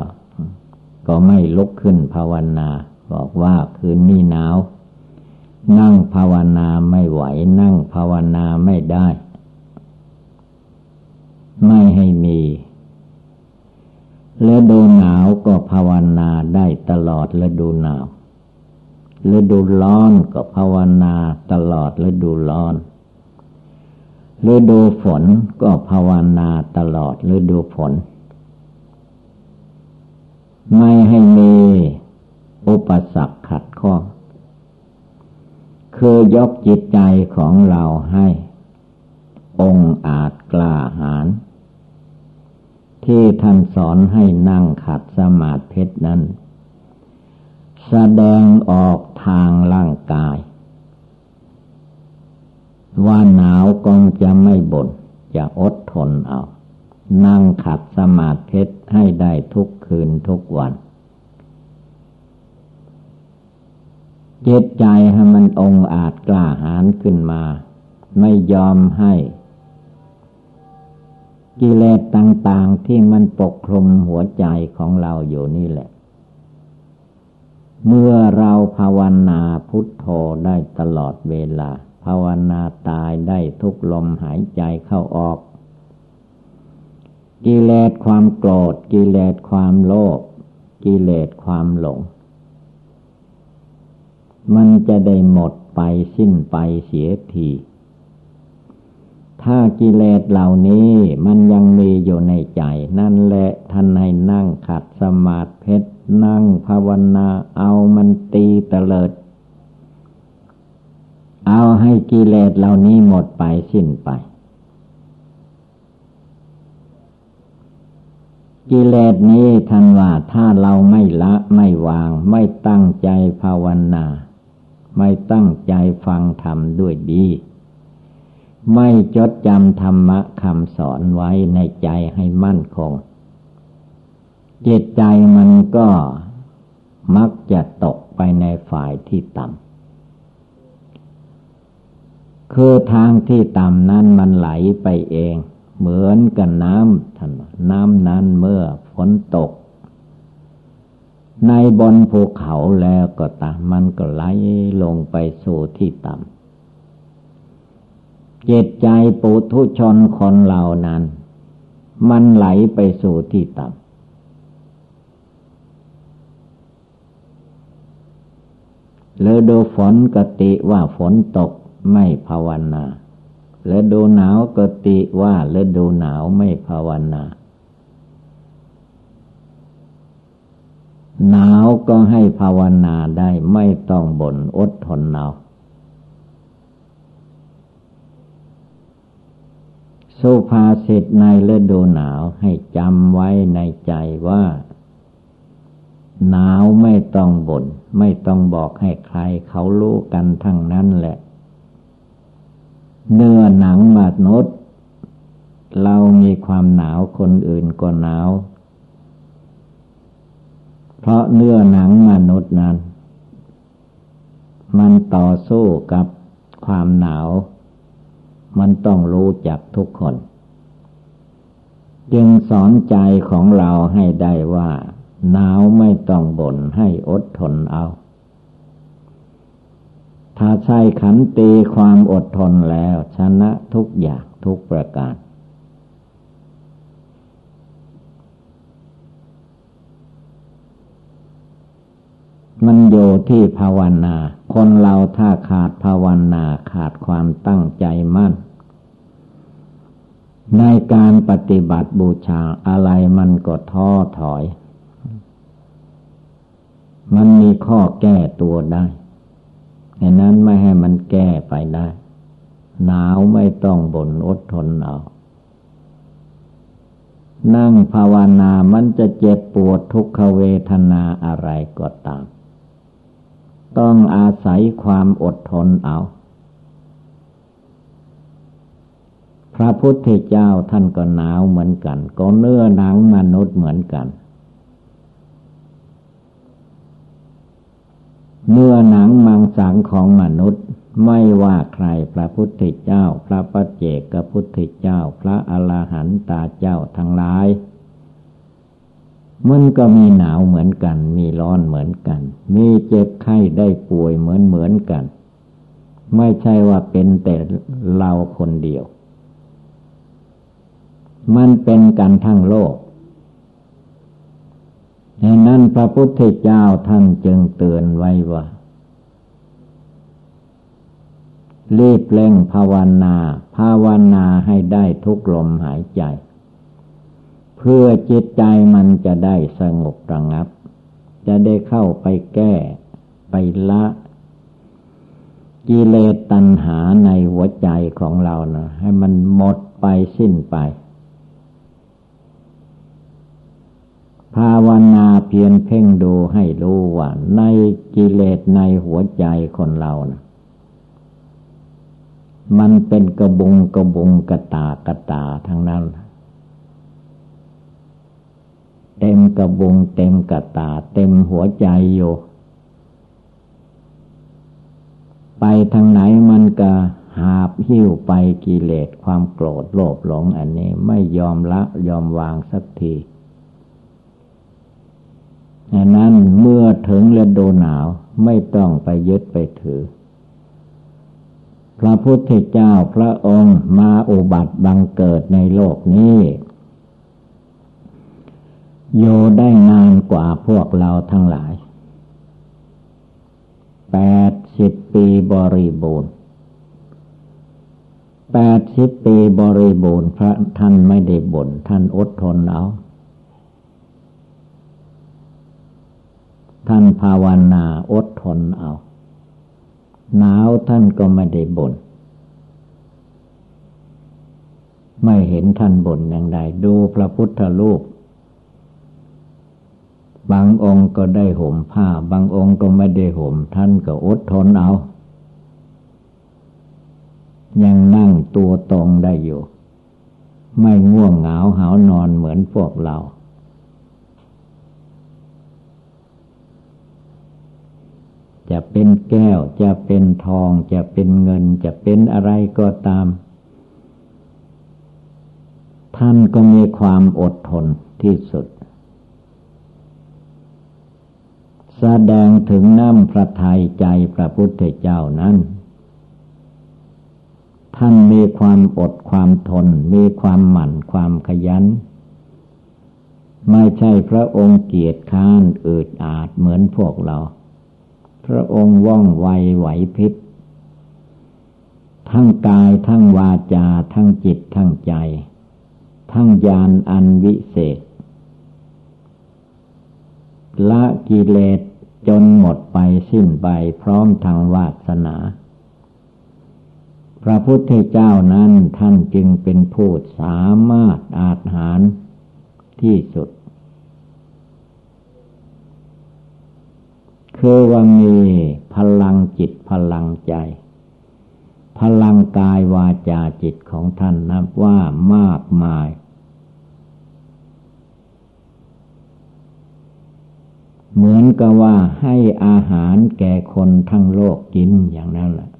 ก็ไม่ลุกขึ้นภาวนา บอกว่าคืนนี้หนาว นั่งภาวนาไม่ไหว นั่งภาวนาไม่ได้ ไม่ให้มี และดูหนาวก็ภาวนาได้ตลอดและดูหนาว ฤดูร้อนก็ภาวนาตลอดฤดูร้อนฤดูฝนก็ภาวนาตลอดฤดูฝน ไม่ให้มีอุปสรรคขัดข้องคือยกจิตใจของเราให้ องอาจกล้าหาญที่ท่านสอนให้นั่งขัดสมาธินั้น แสดงออกทางร่างกาย ว่าหนาวก็จะไม่บน่นจะอดทนเอา นั่งขัดสมาธิให้ได้ทุกคืนทุกวัน เจตใจให้มันองอาจกล้าหาญขึ้นมา ไม่ยอมให้ กิเลสต่าง ๆที่มันปกคลุมหัวใจของเราอยู่นี่แหละ เมื่อเราภาวนาพุทโธได้ตลอดเวลา ภาวนาตายได้ทุกลมหายใจเข้าออก กิเลสความโกรธ กิเลสความโลภกิเลสความหลง มันจะได้หมดไปสิ้นไปเสียที ถ้ากิเลสเหล่านี้มันยังมีอยู่ในใจ นั่นแหละท่านให้นั่งขัดสมาธินั่งภาวนาเอามันตีเตลิด เอาให้กิเลสเหล่านี้หมดไปสิ้นไป กิเลสนี้ท่านว่าถ้าเราไม่ละไม่วาง ไม่ตั้งใจภาวนา ไม่ตั้งใจฟังธรรมด้วยดี ไม่จดจำธรรมะคำสอนไว้ในใจให้มั่นคง จิตใจมันก็มักจะตกไปในฝ่ายที่ต่ำ คือทางที่ต่ำนั้นมันไหลไปเอง เหมือนกับน้ำท่านน้ำนั้นเมื่อฝนตก ในบนภูเขาแล้วก็ตามมันก็ไหลลงไปสู่ที่ต่ำ เจตใจปุถุชนคนเหล่านั้น มันไหลไปสู่ที่ต่ำฤดูฝนกติว่าฝนตกไม่ภาวนาฤดูหนาวกติว่าฤดูหนาวไม่ภาวนาหนาวก็ให้ภาวนาได้ไม่ต้องบ่นอดทนเอาว สุภาษิตในฤดูหนาวให้จำไว้ในใจว่า หนาวไม่ต้องบน่นไม่ต้องบอกให้ใครเขารู้กันทั้งนั้นแหละ เนื้อหนังมนุษย์ เรามีความหนาวคนอื่นก็หนาว เพราะเนื้อหนังมนุษย์นั้น มันต่อสู้กับความหนาว มันต้องรู้จักทุกคน จึงสอนใจของเราให้ได้ว่าหนาวไม่ต้องบ่นให้อดทนเอา ถ้าใช้ขันตีความอดทนแล้วชนะทุกอย่างทุกประการมันโยที่ภาวนา คนเราถ้าขาดภาวนาขาดความตั้งใจมั่น ในการปฏิบัติบูชาอะไรมันก็ท้อถอย มันมีข้อแก้ตัวได้ดังนั้นไม่ให้มันแก้ไปได้ หนาวไม่ต้องบ่นอดทนเอา นั่งภาวนามันจะเจ็บปวดทุกขเวทนาอะไรก็ตาม ต้องอาศัยความอดทนเอา พระพุทธเจ้าท่านก็หนาวเหมือนกัน ก็เนื้อหนังมนุษย์เหมือนกัน เนื้อหนังมังสังของมนุษย์ไม่ว่าใครพระพุทธเจ้า พระปัจเจกพุทธเจ้า พระอรหันตาเจ้าทั้งหลาย มันก็มีหนาวเหมือนกัน มีร้อนเหมือนกัน มีเจ็บไข้ได้ป่วยเหมือนเหมือนกัน ไม่ใช่ว่าเป็นแต่เราคนเดียว มันเป็นกันทั้งโลกในนั้นพระพุทธเจ้าท่านจึงเตือนไว้ว่า รีบเร่งภาวนา ภาวนาให้ได้ทุกลมหายใจ เพื่อจิตใจมันจะได้สงบระงับ จะได้เข้าไปแก้ ไปละกิเลสตัณหาในหัวใจของเรานะให้มันหมดไปสิ้นไป ภาวนาเพียรเพ่งดูให้รู้ว่า ในกิเลสในหัวใจคนเรานะมันเป็นกระบุงกระบุงกระตากระตาทั้งนั้น เต็มกระบุงเต็มกระตา เต็มหัวใจอยู่ ไปทางไหนมันก็หาบหิ้วไปกิเลสความโกรธโลภหลงอันนี้ไม่ยอมละยอมวางสักที ดังนั้นเมื่อถึงฤดูหนาวไม่ต้องไปยึดไปถือ พระพุทธเจ้าพระองค์มาอุบัติบังเกิดในโลกนี้โยได้นานกว่าพวกเราทั้งหลายแปดสิบปีบริบูรณ์แปดสิบปีบริบูรณ์พระท่านไม่ได้บ่นท่านอดทนเอา ท่านภาวนาอดทนเอา หนาวท่านก็ไม่ได้บน่นไม่เห็นท่านบ่นอย่างใดดูพระพุทธรูป บางองค์ก็ได้ห่มผ้า บางองค์ก็ไม่ได้ห่ม ท่านก็อดทนเอา ยังนั่งตัวตรงได้อยู่ ไม่ง่วงเหงาหานอนเหมือนพวกเรา จะเป็นแก้ว จะเป็นทอง จะเป็นเงิน จะเป็นอะไรก็ตาม ท่านก็มีความอดทนที่สุด แสดงถึงน้ำพระทัยใจพระพุทธเจ้านั้น ท่านมีความอดความทน มีความหมั่นความขยันไม่ใช่พระองค์เกียรติค้านอืดอาดเหมือนพวกเรา พระองค์ว่องไวไหวพริบทั้งกายทั้งวาจา ทั้งจิตทั้งใจ ทั้งญาณอันวิเศษ ละกิเลสจนหมดไปสิ้นไปพร้อมทางวาสนา พระพุทธเจ้านั้นท่านจึงเป็นผู้สามารถอาจหารที่สุด คือว่ามีพลังจิตพลังใจ พลังกายวาจาจิตของท่านนับว่ามากมาย เหมือนกับว่าให้อาหารแก่คนทั้งโลกกินอย่างนั้นแหละ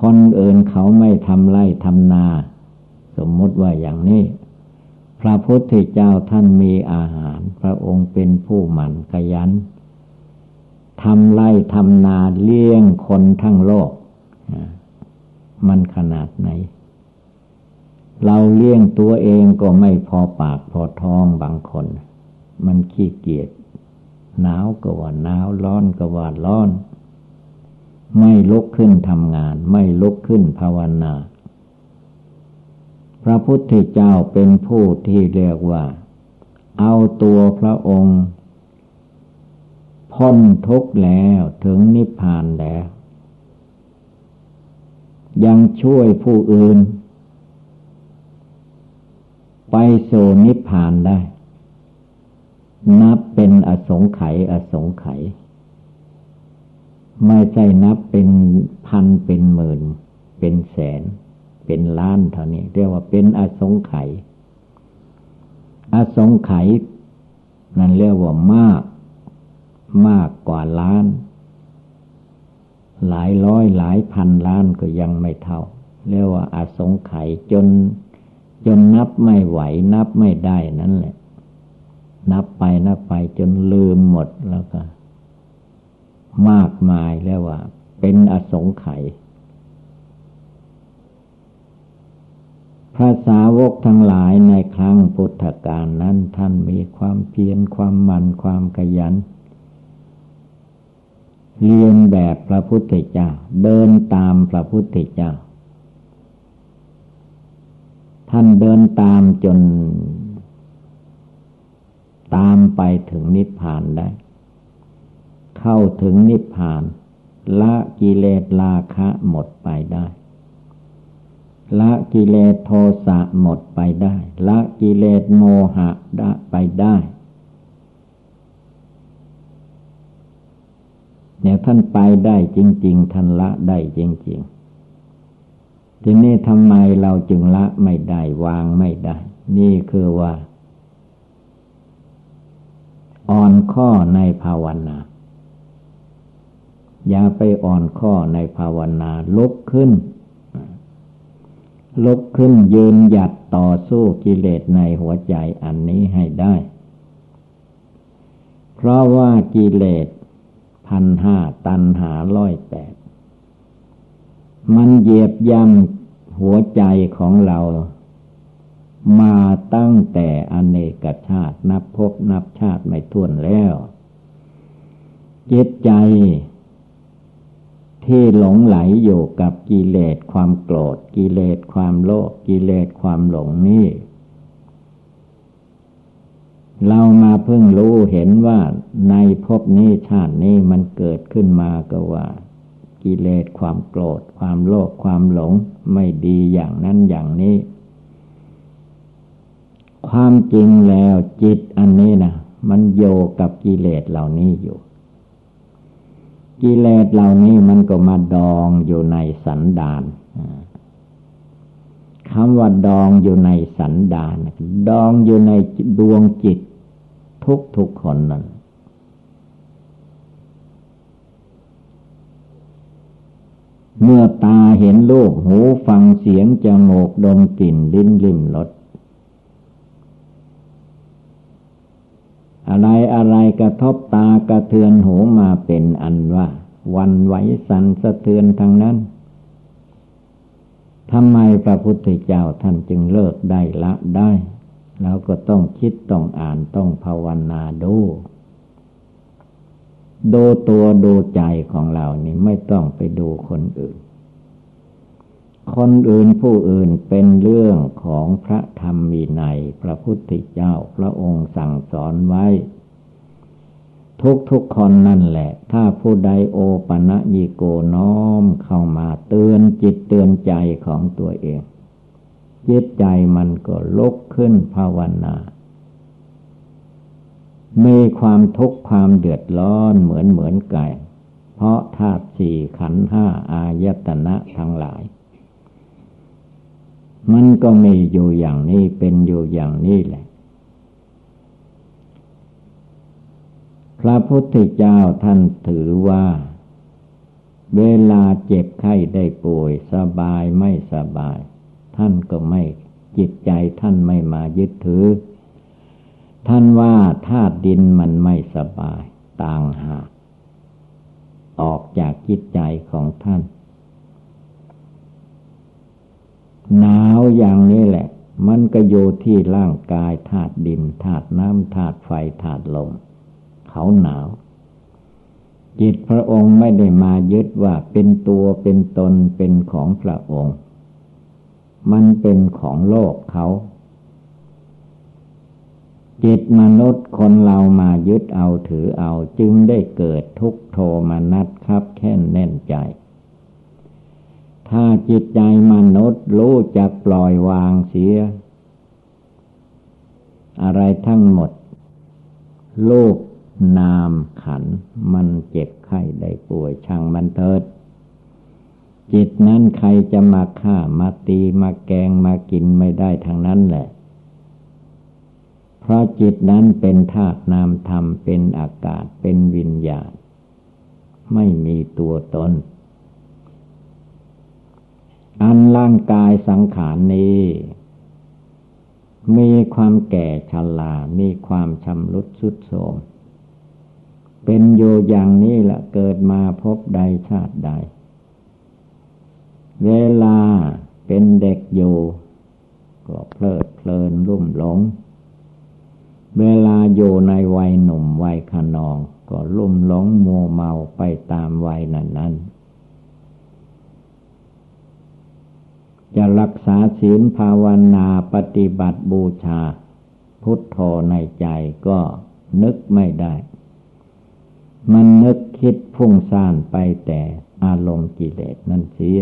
คนอื่นเขาไม่ทำไร่ทำนา สมมติว่าอย่างนี้ พระพุทธเจ้าท่านมีอาหาร พระองค์เป็นผู้หมั่นขยัน ทำไร่ทำนาเลี้ยงคนทั้งโลก มันขนาดไหน เราเลี้ยงตัวเองก็ไม่พอปากพอท้องบางคน มันขี้เกียจหนาวก็ว่าหนาวร้อนก็ว่าร้อน ไม่ลุกขึ้นทำงาน ไม่ลุกขึ้นภาวนา พระพุทธเจ้าเป็นผู้ที่เรียกว่า เอาตัวพระองค์ พ้นทุกข์แล้วถึงนิพพานแล้ว ยังช่วยผู้อื่น ไปโซนิพพานได้ นับเป็นอสงไขยอสงไขยไม่ใช่นับเป็นพันเป็นหมื่น เป็นแสน เป็นล้านเท่านี้ เรียกว่าเป็นอสงไขยอสงไขยนั่นเรียกว่ามาก มากกว่าล้าน หลายร้อยหลายพันล้านก็ยังไม่เท่า เรียกว่าอาสงไขยจน จนนับไม่ไหว นับไม่ได้นั่นแหละ นับไปนับไปจนลืมหมดแล้วก็ มากมายแล้วว่า เป็นอสงไขยพระสาวกทั้งหลายในครั้งพุทธกาลนั้นท่านมีความเพียรความมันความขยัน เรียนแบบพระพุทธเจ้า เดินตามพระพุทธเจ้า ท่านเดินตามจน ตามไปถึงนิพพานได้ เข้าถึงนิพพาน ละกิเลสราคะหมดไปได้ละกิเลสโทสะหมดไปได้ ละกิเลสโมหะไปได้ เนี่ยท่านไปได้จริง ๆ ท่านละได้จริง ๆ ทีนี้ทำไมเราจึงละไม่ได้วางไม่ได้ นี่คือว่า อ่อนข้อในภาวนาอย่าไปอ่อนข้อในภาวนาลุกขึ้นลุกขึ้นยืนหยัดต่อสู้กิเลสในหัวใจอันนี้ให้ได้ เพราะว่ากิเลส พันห้าตันหาร้อยแปด มันเหยียบย่ำหัวใจของเรามาตั้งแต่อเนกชาตินับพบนับชาติไม่ท้วนแล้ว เจิตใจ ที่หลงไหลอยู่กับกิเลสความโกรธกิเลสความโลภกิเลสความหลงนี่ เรามาเพิ่งรู้เห็นว่าในภพนี้ชาตินี้มันเกิดขึ้นมาก็ว่า กิเลสความโกรธ ความโลภความหลงไม่ดีอย่างนั้นอย่างนี้ ความจริงแล้วจิตอันนี้นะมันโยกับกิเลสเหล่านี้อยู่ กิเลสเหล่านี้มันก็มาดองอยู่ในสันดาน คำว่าดองอยู่ในสันดานดองอยู่ในดวงจิต ทุกทุกคนนั้นเมื่อตาเห็นรูปหูฟังเสียงจมูกดมกลิ่นลิ้นลิ่มรสอะไรอะไรกระทบตากระเทือนหูมาเป็นอันว่า วันไหวสันสะเทือนทางนั้น ทำไมพระพุทธเจ้าท่านจึงเลิกได้ละได้เราก็ต้องคิดต้องอ่านต้องภาวนาดู ดูตัวดูใจของเรานี่ไม่ต้องไปดูคนอื่น คนอื่นผู้อื่นเป็นเรื่องของพระธรรมมีในพระพุทธเจ้าพระองค์สั่งสอนไว้ ทุกทุกคนนั่นแหละ ถ้าผู้ใดโอปัญญิโกน้อมเข้ามาเตือนจิตเตือนใจของตัวเอง จิตใจมันก็ลุกขึ้นภาวนามีความทุกข์ความเดือดร้อนเหมือนเหมือนไก่เพราะธาตุสี่ขันห้าอายตนะทั้งหลาย มันก็มีอยู่อย่างนี้เป็นอยู่อย่างนี้แหละ พระพุทธเจ้าท่านถือว่า เวลาเจ็บไข้ได้ป่วยสบายไม่สบาย ท่านก็ไม่จิตใจท่านไม่มายึดถือ ท่านว่าธาตุดินมันไม่สบายต่างหากออกจากจิตใจของท่าน หนาวอย่างนี้แหละ มันก็โยที่ร่างกายธาตุดินธาตุน้ำธาตุไฟธาตุลม เขาหนาว จิตพระองค์ไม่ได้มายึดว่าเป็นตัวเป็นตนเป็นของพระองค์ มันเป็นของโลกเขาจิตมนุษย์คนเรามายึดเอาถือเอาจึงได้เกิดทุกโทมนัดครับแค่นแน่นใจ ถ้าจิตใจมนุษย์รู้จักปล่อยวางเสีย อะไรทั้งหมด โลก นามขัน มันเจ็บไข้ได้ป่วยช่างมันเถิด จิตนั้นใครจะมาฆ่ามาตีมาแกงมากินไม่ได้ทางนั้นแหละ เพราะจิตนั้นเป็นธาตุนามธรรมเป็นอากาศเป็นวิญญาณ ไม่มีตัวตน อันร่างกายสังขารนี้มีความแก่ชรามีความชำรุดสุดโทรม เป็นโยอย่างนี้ละเกิดมาพบใดชาติใด เวลาเป็นเด็กอยู่ก็เพลิดเพลินรุ่มหลง เวลาอยู่ในวัยหนุ่มวัยขนอง ก็ลุ่มหลงมัวเมาไปตามวัยนั้นนั้นจะรักษาศีลภาวนาปฏิบัติบูชา พุทโธในใจก็นึกไม่ได้ มันนึกคิดพุ่งซ่านไปแต่อารมณ์กิเลสนั่นเสีย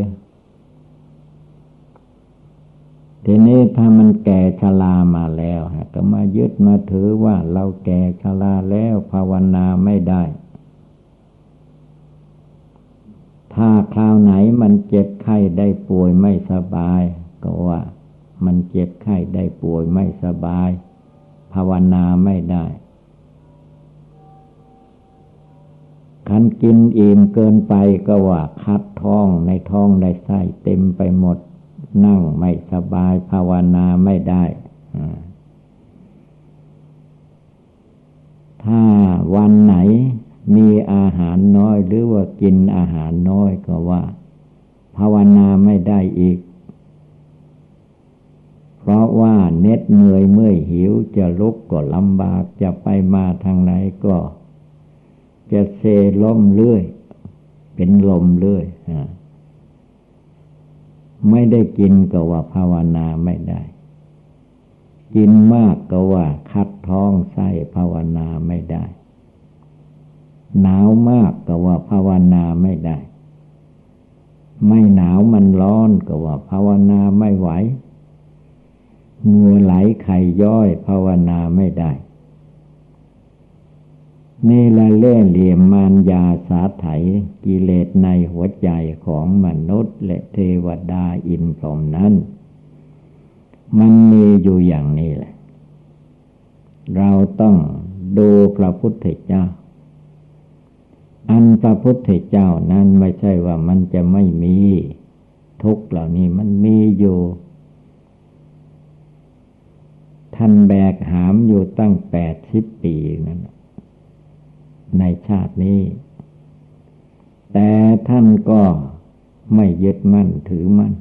ทีนี้ถ้ามันแก่ชรามาแล้วก็มายึดมาถือว่าเราแก่ชราแล้วภาวนาไม่ได้ ถ้าคราวไหนมันเจ็บไข้ได้ป่วยไม่สบาย ก็ว่ามันเจ็บไข้ได้ป่วยไม่สบาย ภาวนาไม่ได้ คันกินอิ่มเกินไปก็ว่าคัดท้องในท้องในไส้เต็มไปหมด นั่งไม่สบายภาวนาไม่ได้ถ้าวันไหนมีอาหารน้อยหรือว่ากินอาหารน้อยก็ว่า ภาวนาไม่ได้อีก เพราะว่าเน็ดเหนื่อยเมื่อยหิวจะลุกก็ลำบากจะไปมาทางไหนก็ จะเซล้มเรื่อย เป็นลมเรื่อยไม่ได้กินก็ว่าภาวนาไม่ได้ กินมากก็ว่าคัดท้องไส้ภาวนาไม่ได้ หนาวมากก็ว่าภาวนาไม่ได้ ไม่หนาวมันร้อนก็ว่าภาวนาไม่ไหวเงือไหลไข่ย่อยภาวนาไม่ได้ นี่ละเล่เหลี่ยมมารยาสาไถกิเลสในหัวใจของมนุษย์ และเทวดาอินพรหมนั้น มันมีอยู่อย่างนี้แหละ เราต้องดูพระพุทธเจ้า อันพระพุทธเจ้านั้นไม่ใช่ว่ามันจะไม่มี ทุกเหล่านี้มันมีอยู่ท่านแบกหามอยู่ตั้งแปดสิบปีนั้น ในชาตินี้ แต่ท่านก็ไม่ยึดมั่นถือมั่น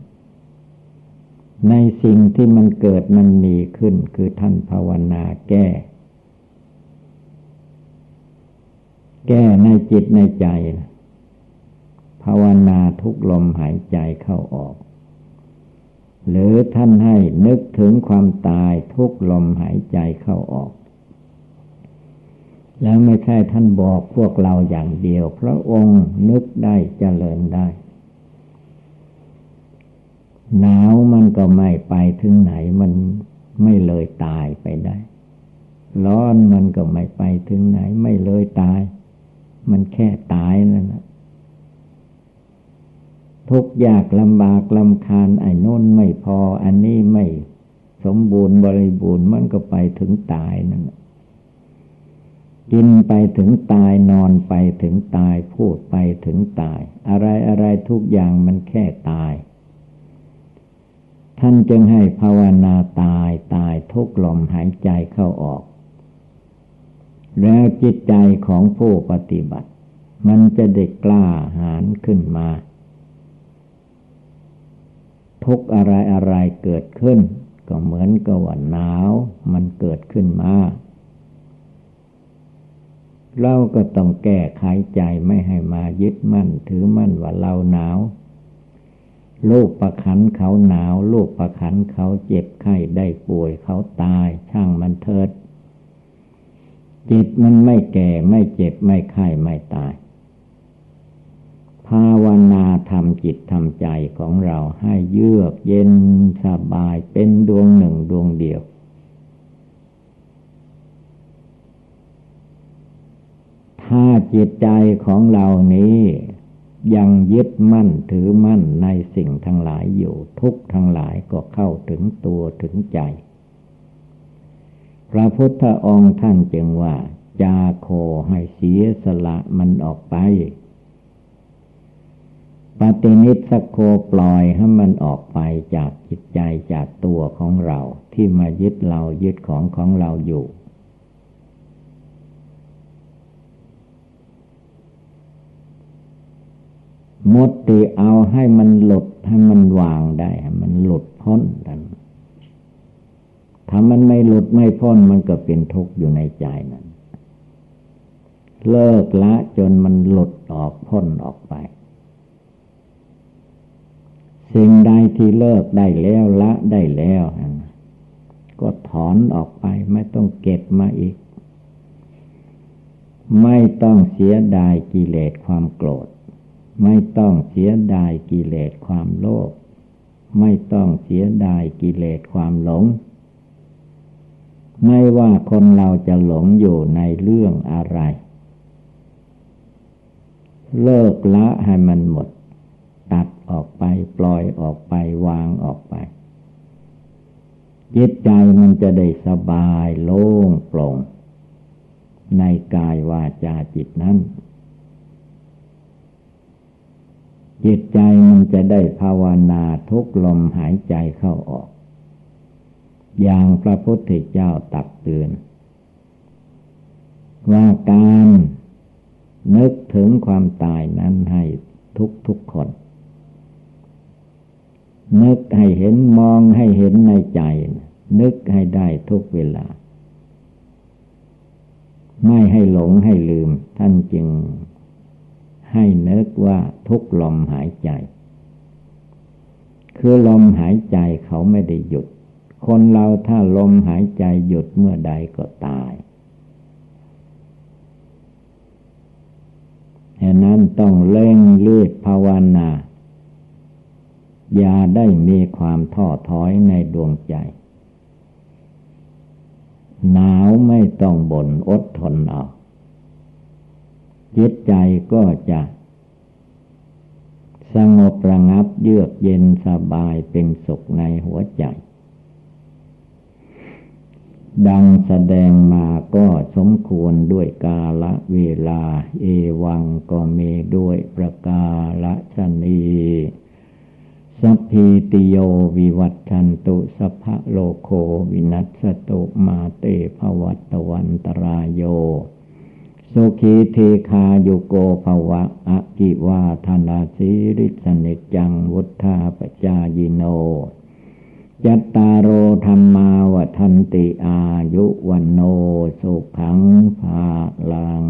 ในสิ่งที่มันเกิดมันมีขึ้นคือท่านภาวนาแก้ แก้ในจิตในใจ ภาวนาทุกลมหายใจเข้าออก หรือท่านให้นึกถึงความตายทุกลมหายใจเข้าออก แล้วไม่ใช่ท่านบอกพวกเราอย่างเดียว พระองค์นึกได้เจริญได้ หนาวมันก็ไม่ไปถึงไหนมันไม่เลยตายไปได้ ร้อนมันก็ไม่ไปถึงไหนไม่เลยตาย มันแค่ตายนั่นแหละทุกยากลำบากลำคาญไอ้น้นไม่พอ อันนี้ไม่สมบูรณ์บริบูรณ์มันก็ไปถึงตายนั่นแหละ กินไปถึงตายนอนไปถึงตาย พูดไปถึงตาย อะไรอะไรทุกอย่างมันแค่ตาย ท่านจึงให้ภาวนาตายตายทุกลมหายใจเข้าออก แล้วจิตใจของผู้ปฏิบัติ มันจะเด็กกล้าหาญขึ้นมา ทุกอะไรอะไรเกิดขึ้น ก็เหมือนกับว่าหนาว มันเกิดขึ้นมา เราก็ต้องแก้ไขใจไม่ให้มายึดมั่น ถือมั่นว่าเราหนาวลูกประคันเขาหนาวลูกประคันเขาเจ็บไข้ได้ป่วยเขาตาย ช่างมันเถิด จิตมันไม่แก่ไม่เจ็บไม่ไข้ไม่ตาย ภาวนาทำจิตทำใจของเราให้เยือกเย็นสบายเป็นดวงหนึ่งดวงเดียว ถ้าจิตใจของเรานี้ยังยึดมั่นถือมั่นในสิ่งทั้งหลายอยู่ทุกทั้งหลายก็เข้าถึงตัวถึงใจ พระพุทธองค์ท่านจึงว่า จาโคให้เสียสละมันออกไป ปฏินิสโคปล่อยให้มันออกไปจากจิตใจจากตัวของเราที่มายึดเรายึดของของเราอยู่ มดตีเอาให้มันหลุดให้มันวางได้ให้มันหลุดพ้นกันถ้ามันไม่หลุดไม่พ้นมันก็เป็นทุกข์อยู่ในใจนั้นเลิกละจนมันหลุดออกพ้นออกไป สิ่งใดที่เลิกได้แล้วละได้แล้ว ก็ถอนออกไปไม่ต้องเก็บมาอีก ไม่ต้องเสียดายกิเลสความโกรธ ไม่ต้องเสียดายกิเลสความโลภไม่ต้องเสียดายกิเลสความหลง ไม่ว่าคนเราจะหลงอยู่ในเรื่องอะไร เลิกละให้มันหมด ตัดออกไปปล่อยออกไปวางออกไป จิตใจมันจะได้สบายโล่งโปร่งในกายวาจาจิตนั้น จิตใจมันจะได้ภาวนาทุกลมหายใจเข้าออก อย่างพระพุทธเจ้าตักเตือน ว่าการนึกถึงความตายนั้นให้ทุกทุกคน นึกให้เห็นมองให้เห็นในใจ นึกให้ได้ทุกเวลา ไม่ให้หลงให้ลืม ท่านจึง ให้นึกว่าทุกลมหายใจ คือลมหายใจเขาไม่ได้หยุด คนเราถ้าลมหายใจหยุดเมื่อใดก็ตายฉะนั้นต้องเล่งรีบภาวนา อย่าได้มีความท้อถอยในดวงใจ หนาวไม่ต้องบน่นอดทนเอา จิตใจก็จะสงบระงับเยือกเย็นสบายเป็นสุขในหัวใจ ดังแสดงมาก็สมควรด้วยกาละเวลา เอวังก็มีด้วยประการะฉะนี้ สัพพีติโยวิวัชชันตุสัพพะโรโควินัสสะตุมาเต ภะวัตวันตะราโย สุขี ทีฆายุโก ภะวะอะภิวาทะนะสีลิสสะ นิจจังวุฑฒาปะจายิโน จัตตารโอธรรมาวทันติอายุวันโนสุขังภาลัง